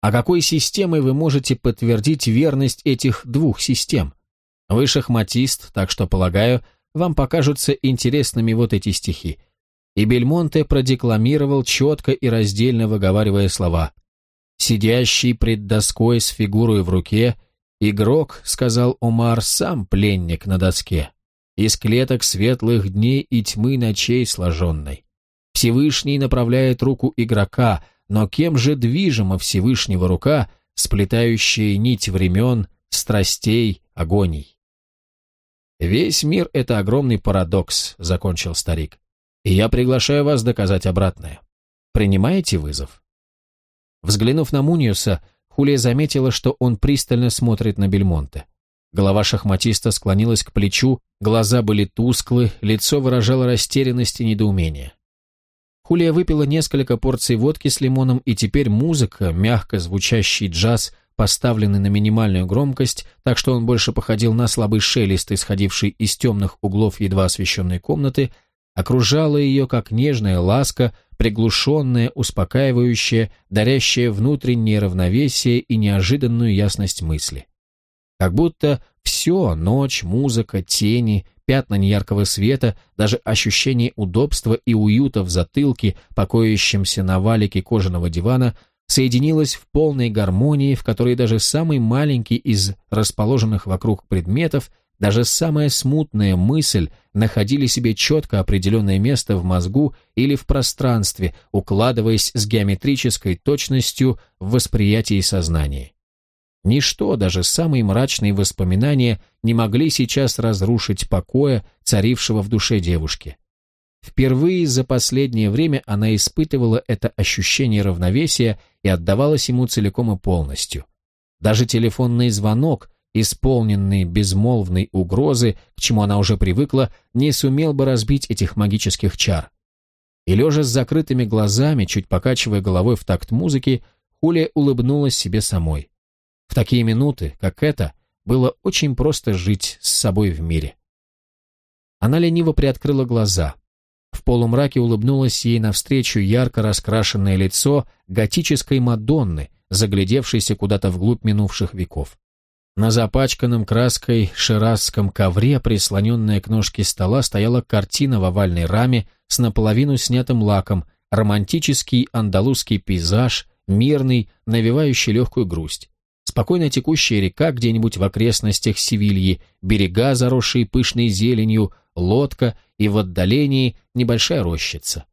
[SPEAKER 1] А какой системой вы можете подтвердить верность этих двух систем? Вы шахматист, так что, полагаю, вам покажутся интересными вот эти стихи. И Бельмонте продекламировал, четко и раздельно выговаривая слова. «Сидящий пред доской с фигурой в руке, игрок, — сказал Омар, — сам пленник на доске, из клеток светлых дней и тьмы ночей сложенной. Всевышний направляет руку игрока, но кем же движима Всевышнего рука, сплетающая нить времен, страстей, агоний? «Весь мир — это огромный парадокс», — закончил старик. «И я приглашаю вас доказать обратное. Принимаете вызов?» Взглянув на Муниуса, Хулия заметила, что он пристально смотрит на Бельмонте. Голова шахматиста склонилась к плечу, глаза были тусклы, лицо выражало растерянность и недоумение. Хулия выпила несколько порций водки с лимоном, и теперь музыка, мягко звучащий джаз, поставленный на минимальную громкость, так что он больше походил на слабый шелест, исходивший из темных углов едва освещенной комнаты, окружала ее как нежная ласка, приглушенная, успокаивающая, дарящая внутреннее равновесие и неожиданную ясность мысли. Как будто все, ночь, музыка, тени, пятна неяркого света, даже ощущение удобства и уюта в затылке, покоящемся на валике кожаного дивана, соединилось в полной гармонии, в которой даже самый маленький из расположенных вокруг предметов, даже самая смутная мысль находили себе четко определенное место в мозгу или в пространстве, укладываясь с геометрической точностью в восприятии сознания. Ничто, даже самые мрачные воспоминания, не могли сейчас разрушить покоя, царившего в душе девушки. Впервые за последнее время она испытывала это ощущение равновесия и отдавалась ему целиком и полностью. Даже телефонный звонок, исполненный безмолвной угрозы, к чему она уже привыкла, не сумел бы разбить этих магических чар. И лежа с закрытыми глазами, чуть покачивая головой в такт музыки, Хуля улыбнулась себе самой. В такие минуты, как эта, было очень просто жить с собой в мире. Она лениво приоткрыла глаза. В полумраке улыбнулось ей навстречу ярко раскрашенное лицо готической Мадонны, заглядевшейся куда-то вглубь минувших веков. На запачканном краской ширазском ковре, прислоненная к ножке стола, стояла картина в овальной раме с наполовину снятым лаком, романтический андалузский пейзаж, мирный, навевающий легкую грусть. Спокойно текущая река где-нибудь в окрестностях Севильи, берега, заросшие пышной зеленью, лодка и в отдалении небольшая рощица.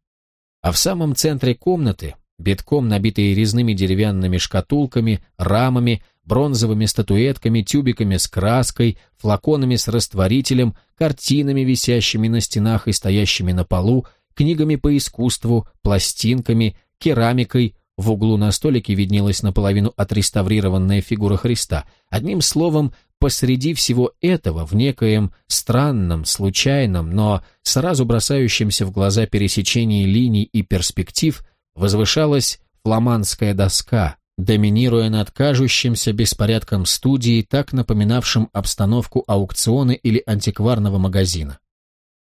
[SPEAKER 1] А в самом центре комнаты, битком набитые резными деревянными шкатулками, рамами, бронзовыми статуэтками, тюбиками с краской, флаконами с растворителем, картинами, висящими на стенах и стоящими на полу, книгами по искусству, пластинками, керамикой, в углу на столике виднелась наполовину отреставрированная фигура Христа. Одним словом, посреди всего этого, в некоем странном, случайном, но сразу бросающемся в глаза пересечении линий и перспектив, возвышалась фламандская доска, доминируя над кажущимся беспорядком студии, так напоминавшим обстановку аукциона или антикварного магазина.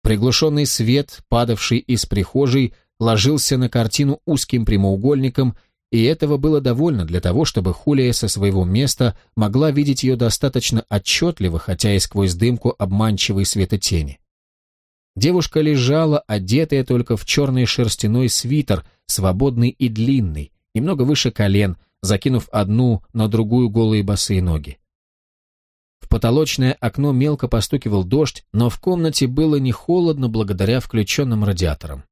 [SPEAKER 1] Приглушенный свет, падавший из прихожей, ложился на картину узким прямоугольником, и этого было довольно для того, чтобы Хулия со своего места могла видеть ее достаточно отчетливо, хотя и сквозь дымку обманчивой светотени. Девушка лежала, одетая только в черный шерстяной свитер, свободный и длинный, немного выше колен, закинув одну на другую голые босые ноги. В потолочное окно мелко постукивал дождь, но в комнате было не холодно благодаря включенным радиаторам.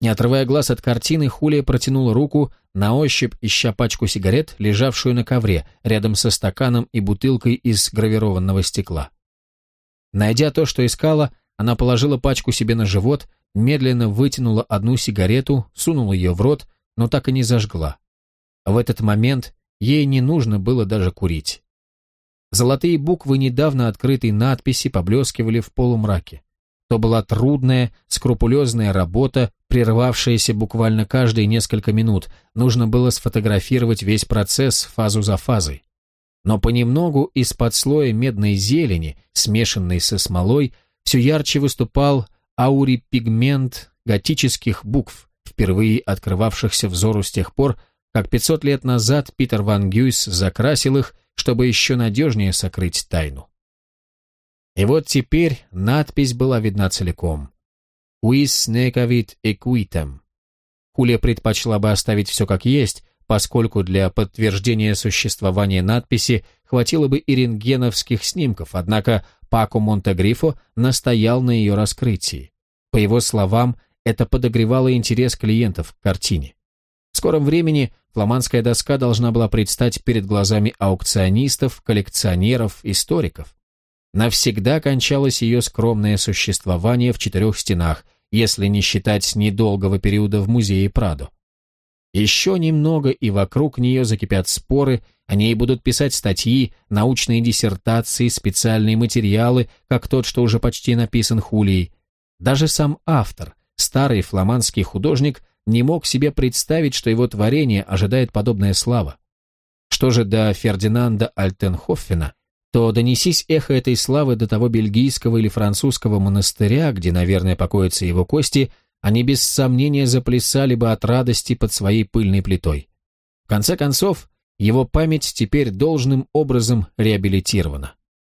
[SPEAKER 1] Не отрывая глаз от картины, Хулия протянула руку, на ощупь ища пачку сигарет, лежавшую на ковре, рядом со стаканом и бутылкой из гравированного стекла. Найдя то, что искала, она положила пачку себе на живот, медленно вытянула одну сигарету, сунула ее в рот, но так и не зажгла. В этот момент ей не нужно было даже курить. Золотые буквы недавно открытой надписи поблескивали в полумраке. То была трудная, скрупулезная работа, прервавшаяся буквально каждые несколько минут. Нужно было сфотографировать весь процесс фазу за фазой. Но понемногу из-под слоя медной зелени, смешанной со смолой, все ярче выступал аурипигмент готических букв, впервые открывавшихся взору с тех пор, как 500 лет назад Питер Ван Гюйс закрасил их, чтобы еще надежнее сокрыть тайну. И вот теперь надпись была видна целиком. «Уис некавит эквитем». Хулия предпочла бы оставить все как есть, поскольку для подтверждения существования надписи хватило бы и рентгеновских снимков, однако Пако Монтегрифо настоял на ее раскрытии. По его словам, это подогревало интерес клиентов к картине. В скором времени фламандская доска должна была предстать перед глазами аукционистов, коллекционеров, историков. Навсегда кончалось ее скромное существование в четырех стенах, если не считать недолгого периода в музее Прадо. Еще немного, и вокруг нее закипят споры, о ней будут писать статьи, научные диссертации, специальные материалы, как тот, что уже почти написан Хулией. Даже сам автор, старый фламандский художник, не мог себе представить, что его творение ожидает подобная слава. Что же до Фердинанда Альтенхоффена, то донесись эхо этой славы до того бельгийского или французского монастыря, где, наверное, покоятся его кости, они без сомнения заплясали бы от радости под своей пыльной плитой. В конце концов, его память теперь должным образом реабилитирована.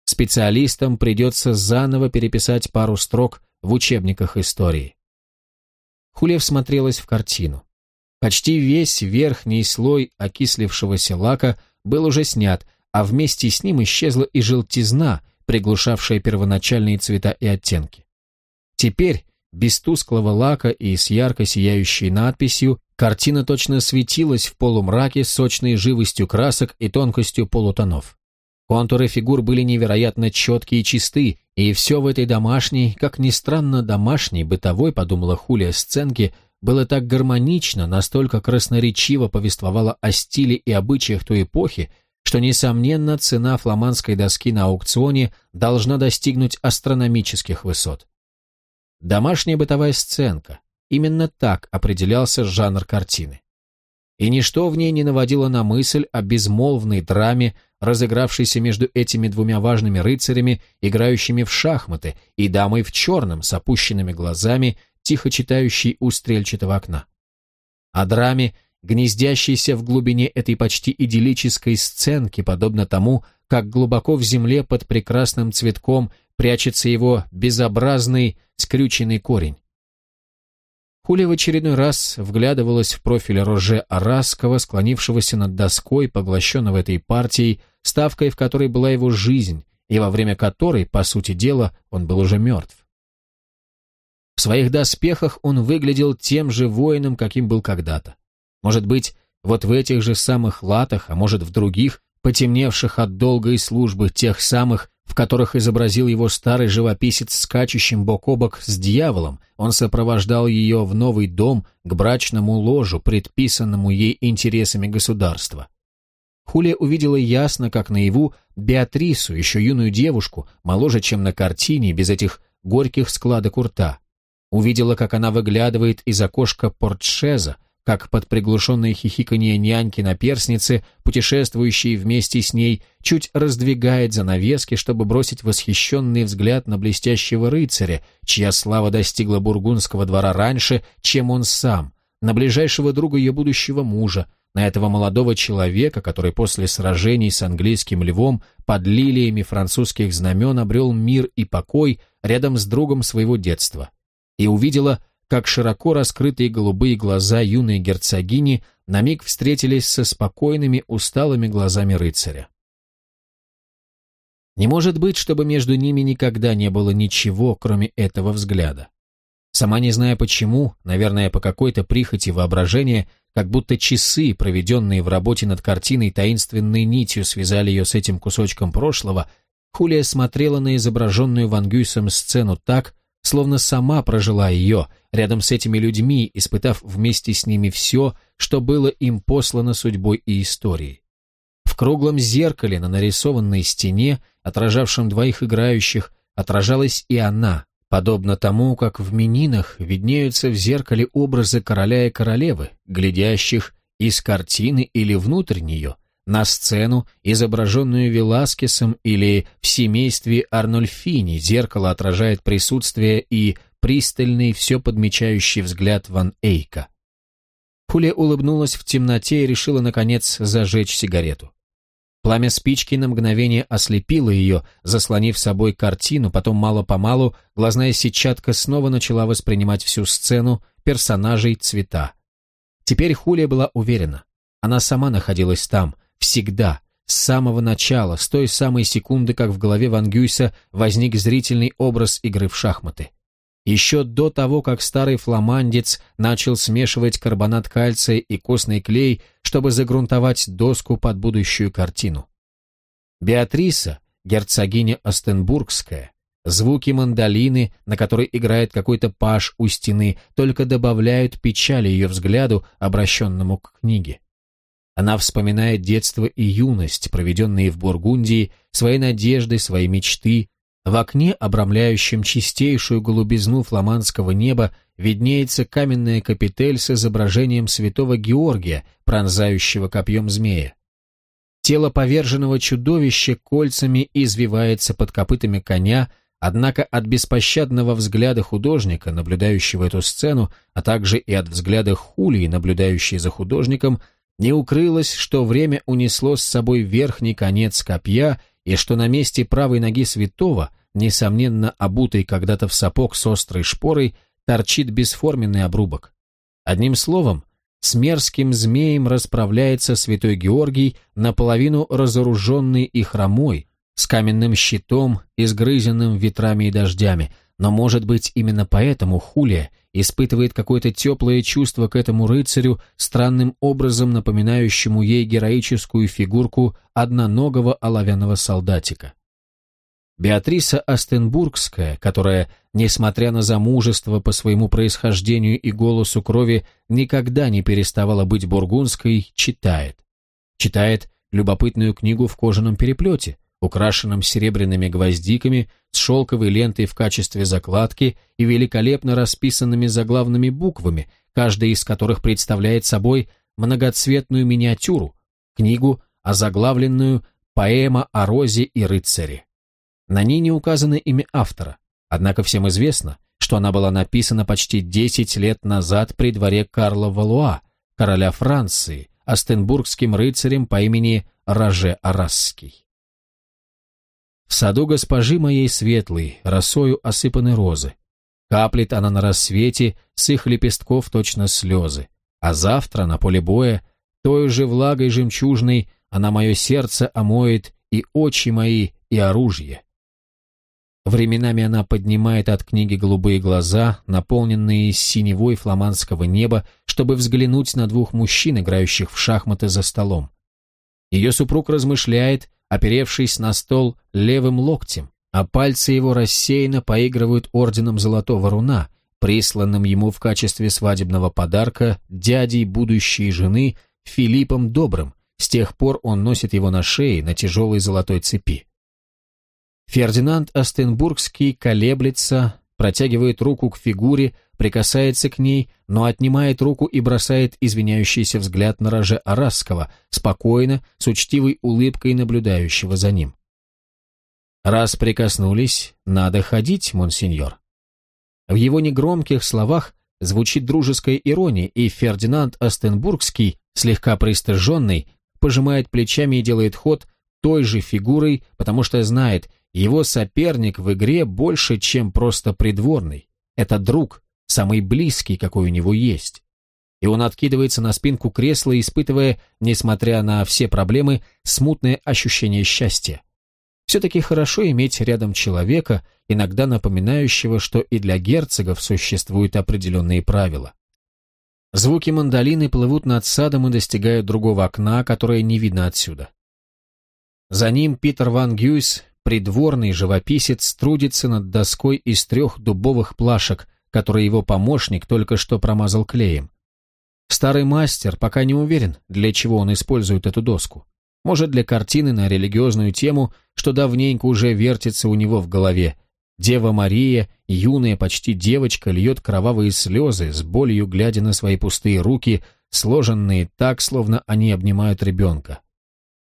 [SPEAKER 1] Специалистам придется заново переписать пару строк в учебниках истории. Хулев смотрелась в картину. Почти весь верхний слой окислившегося лака был уже снят, а вместе с ним исчезла и желтизна, приглушавшая первоначальные цвета и оттенки. Теперь, без тусклого лака и с ярко сияющей надписью, картина точно светилась в полумраке сочной живостью красок и тонкостью полутонов. Контуры фигур были невероятно четкие и чисты, и все в этой домашней, как ни странно домашней, бытовой, подумала Хулия, сценке, было так гармонично, настолько красноречиво повествовало о стиле и обычаях той эпохи, что, несомненно, цена фламандской доски на аукционе должна достигнуть астрономических высот. Домашняя бытовая сценка. Именно так определялся жанр картины. И ничто в ней не наводило на мысль о безмолвной драме, разыгравшейся между этими двумя важными рыцарями, играющими в шахматы, и дамой в черном, с опущенными глазами, тихо читающей у стрельчатого окна. О драме, гнездящейся в глубине этой почти идиллической сценки, подобно тому, как глубоко в земле под прекрасным цветком прячется его безобразный скрюченный корень. Хуля в очередной раз вглядывалась в профиль Роже Араскова, склонившегося над доской, поглощенного этой партией, ставкой в которой была его жизнь, и во время которой, по сути дела, он был уже мертв. В своих доспехах он выглядел тем же воином, каким был когда-то. Может быть, вот в этих же самых латах, а может в других, потемневших от долгой службы, тех самых, в которых изобразил его старый живописец скачущим бок о бок с дьяволом, он сопровождал ее в новый дом к брачному ложу, предписанному ей интересами государства. Хулия увидела ясно, как наяву, Беатрису, еще юную девушку, моложе, чем на картине, без этих горьких складок у рта. Увидела, как она выглядывает из окошка портшеза, как под приглушенное хихиканье няньки на перснице, путешествующей вместе с ней, чуть раздвигает занавески, чтобы бросить восхищенный взгляд на блестящего рыцаря, чья слава достигла бургундского двора раньше, чем он сам, на ближайшего друга ее будущего мужа, на этого молодого человека, который после сражений с английским львом под лилиями французских знамен обрел мир и покой рядом с другом своего детства, и увидела, как широко раскрытые голубые глаза юной герцогини на миг встретились со спокойными, усталыми глазами рыцаря. Не может быть, чтобы между ними никогда не было ничего, кроме этого взгляда. Сама не зная почему, наверное, по какой-то прихоти воображения, как будто часы, проведенные в работе над картиной таинственной нитью, связали ее с этим кусочком прошлого, Хулия смотрела на изображенную Ван Гюйсом сцену так, словно сама прожила ее, рядом с этими людьми, испытав вместе с ними все, что было им послано судьбой и историей. В круглом зеркале на нарисованной стене, отражавшем двоих играющих, отражалась и она, подобно тому, как в Мининах виднеются в зеркале образы короля и королевы, глядящих из картины или внутрь нее, на сцену, изображенную Веласкесом или в семействе Арнольфини, зеркало отражает присутствие и пристальный, все подмечающий взгляд Ван Эйка. Хуля улыбнулась в темноте и решила, наконец, зажечь сигарету. Пламя спички на мгновение ослепило ее, заслонив собой картину, потом мало-помалу глазная сетчатка снова начала воспринимать всю сцену, персонажей, цвета. Теперь Хулия была уверена. Она сама находилась там, всегда, с самого начала, с той самой секунды, как в голове Ван Гюйса возник зрительный образ игры в шахматы. Еще до того, как старый фламандец начал смешивать карбонат кальция и костный клей, чтобы загрунтовать доску под будущую картину. Беатриса, герцогиня Остенбургская, звуки мандолины, на которой играет какой-то паш у стены, только добавляют печали ее взгляду, обращенному к книге. Она вспоминает детство и юность, проведенные в Бургундии, свои надежды, свои мечты. В окне, обрамляющем чистейшую голубизну фламандского неба, виднеется каменная капитель с изображением святого Георгия, пронзающего копьем змея. Тело поверженного чудовища кольцами извивается под копытами коня, однако от беспощадного взгляда художника, наблюдающего эту сцену, а также и от взгляда Хулии, наблюдающей за художником, не укрылось, что время унесло с собой верхний конец копья и что на месте правой ноги святого, несомненно обутый когда-то в сапог с острой шпорой, торчит бесформенный обрубок. Одним словом, с мерзким змеем расправляется святой Георгий, наполовину разоруженный и хромой, с каменным щитом, изгрызенным ветрами и дождями, но, может быть, именно поэтому Хулия испытывает какое-то теплое чувство к этому рыцарю, странным образом напоминающему ей героическую фигурку одноногого оловянного солдатика. Беатриса Остенбургская, которая, несмотря на замужество по своему происхождению и голосу крови, никогда не переставала быть бургундской, читает. Читает любопытную книгу в кожаном переплете, украшенном серебряными гвоздиками, с шелковой лентой в качестве закладки и великолепно расписанными заглавными буквами, каждая из которых представляет собой многоцветную миниатюру, книгу, озаглавленную «Поэма о розе и рыцаре». На ней не указано имя автора, однако всем известно, что она была написана почти 10 лет назад при дворе Карла Валуа, короля Франции, остенбургским рыцарем по имени Роже Арасский. В саду госпожи моей светлой, росою осыпаны розы. Каплет она на рассвете, с их лепестков точно слезы. А завтра на поле боя, той же влагой жемчужной, она мое сердце омоет, и очи мои, и оружие. Временами она поднимает от книги голубые глаза, наполненные синевой фламандского неба, чтобы взглянуть на двух мужчин, играющих в шахматы за столом. Ее супруг размышляет, оперевшись на стол левым локтем, а пальцы его рассеянно поигрывают орденом Золотого Руна, присланным ему в качестве свадебного подарка дядей будущей жены Филиппом Добрым, с тех пор он носит его на шее на тяжелой золотой цепи. Фердинанд Остенбургский колеблется, протягивает руку к фигуре, прикасается к ней, но отнимает руку и бросает извиняющийся взгляд на роже Арасского, спокойно, с учтивой улыбкой наблюдающего за ним. «Раз прикоснулись, надо ходить, монсеньор». В его негромких словах звучит дружеская ирония, и Фердинанд Остенбургский, слегка пристыженный, пожимает плечами и делает ход той же фигурой, потому что знает, его соперник в игре больше, чем просто придворный. Это друг, самый близкий, какой у него есть. И он откидывается на спинку кресла, испытывая, несмотря на все проблемы, смутное ощущение счастья. Все-таки хорошо иметь рядом человека, иногда напоминающего, что и для герцогов существуют определенные правила. Звуки мандолины плывут над садом и достигают другого окна, которое не видно отсюда. За ним Питер Ван Гюйс придворный живописец трудится над доской из трех дубовых плашек, которые его помощник только что промазал клеем. Старый мастер пока не уверен, для чего он использует эту доску. Может, для картины на религиозную тему, что давненько уже вертится у него в голове. Дева Мария, юная почти девочка, льет кровавые слезы, с болью глядя на свои пустые руки, сложенные так, словно они обнимают ребенка.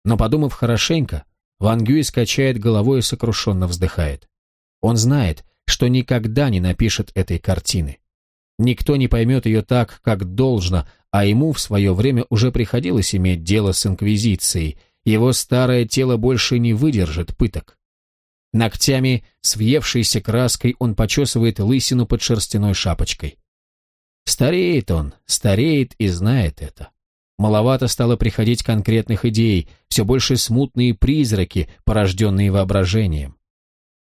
[SPEAKER 1] Но подумав хорошенько, Ван Гюй скачает головой и сокрушенно вздыхает. Он знает, что никогда не напишет этой картины. Никто не поймет ее так, как должно, а ему в свое время уже приходилось иметь дело с Инквизицией. Его старое тело больше не выдержит пыток. Ногтями с въевшейся краской он почесывает лысину под шерстяной шапочкой. Стареет он, стареет и знает это. Маловато стало приходить конкретных идей, все больше смутные призраки, порожденные воображением.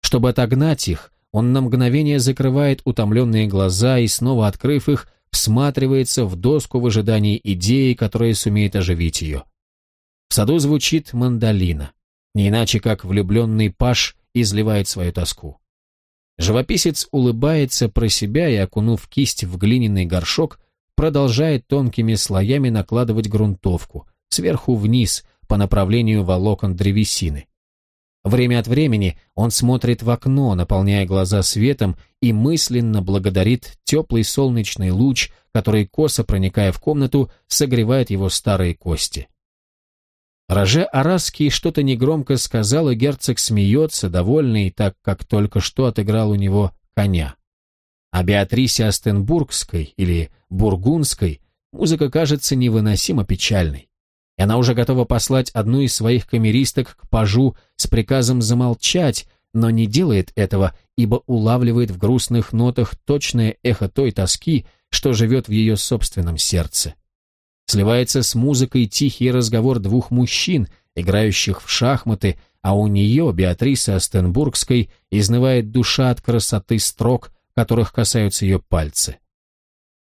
[SPEAKER 1] Чтобы отогнать их, он на мгновение закрывает утомленные глаза и, снова открыв их, всматривается в доску в ожидании идеи, которая сумеет оживить ее. В саду звучит мандолина, не иначе как влюбленный паш изливает свою тоску. Живописец улыбается про себя и, окунув кисть в глиняный горшок, продолжает тонкими слоями накладывать грунтовку, сверху вниз, по направлению волокон древесины. Время от времени он смотрит в окно, наполняя глаза светом, и мысленно благодарит теплый солнечный луч, который, косо проникая в комнату, согревает его старые кости. Роже Араский что-то негромко сказал, и герцог смеется, довольный, так как только что отыграл у него коня. А Беатрисе Астенбургской или Бургундской музыка кажется невыносимо печальной. И она уже готова послать одну из своих камеристок к пажу с приказом замолчать, но не делает этого, ибо улавливает в грустных нотах точное эхо той тоски, что живет в ее собственном сердце. Сливается с музыкой тихий разговор двух мужчин, играющих в шахматы, а у нее, Беатрисы Астенбургской, изнывает душа от красоты строк, которых касаются ее пальцы.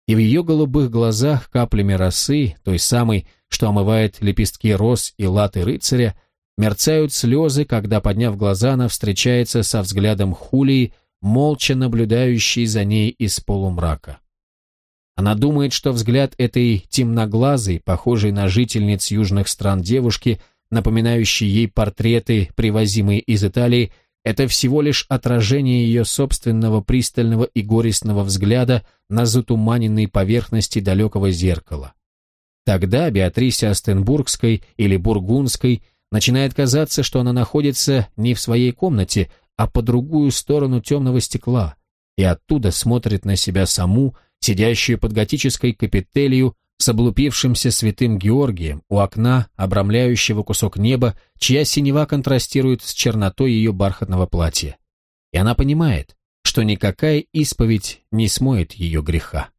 [SPEAKER 1] И в ее голубых глазах каплями росы, той самой, что омывает лепестки роз и латы рыцаря, мерцают слезы, когда, подняв глаза, она встречается со взглядом Хулии, молча наблюдающей за ней из полумрака. Она думает, что взгляд этой темноглазой, похожей на жительниц южных стран девушки, напоминающей ей портреты, привозимые из Италии, это всего лишь отражение ее собственного пристального и горестного взгляда на затуманенной поверхности далекого зеркала. Тогда Беатрисе Астенбургской или Бургундской начинает казаться, что она находится не в своей комнате, а по другую сторону темного стекла, и оттуда смотрит на себя саму, сидящую под готической капителью с облупившимся святым Георгием у окна, обрамляющего кусок неба, чья синева контрастирует с чернотой ее бархатного платья. И она понимает, что никакая исповедь не смоет ее греха.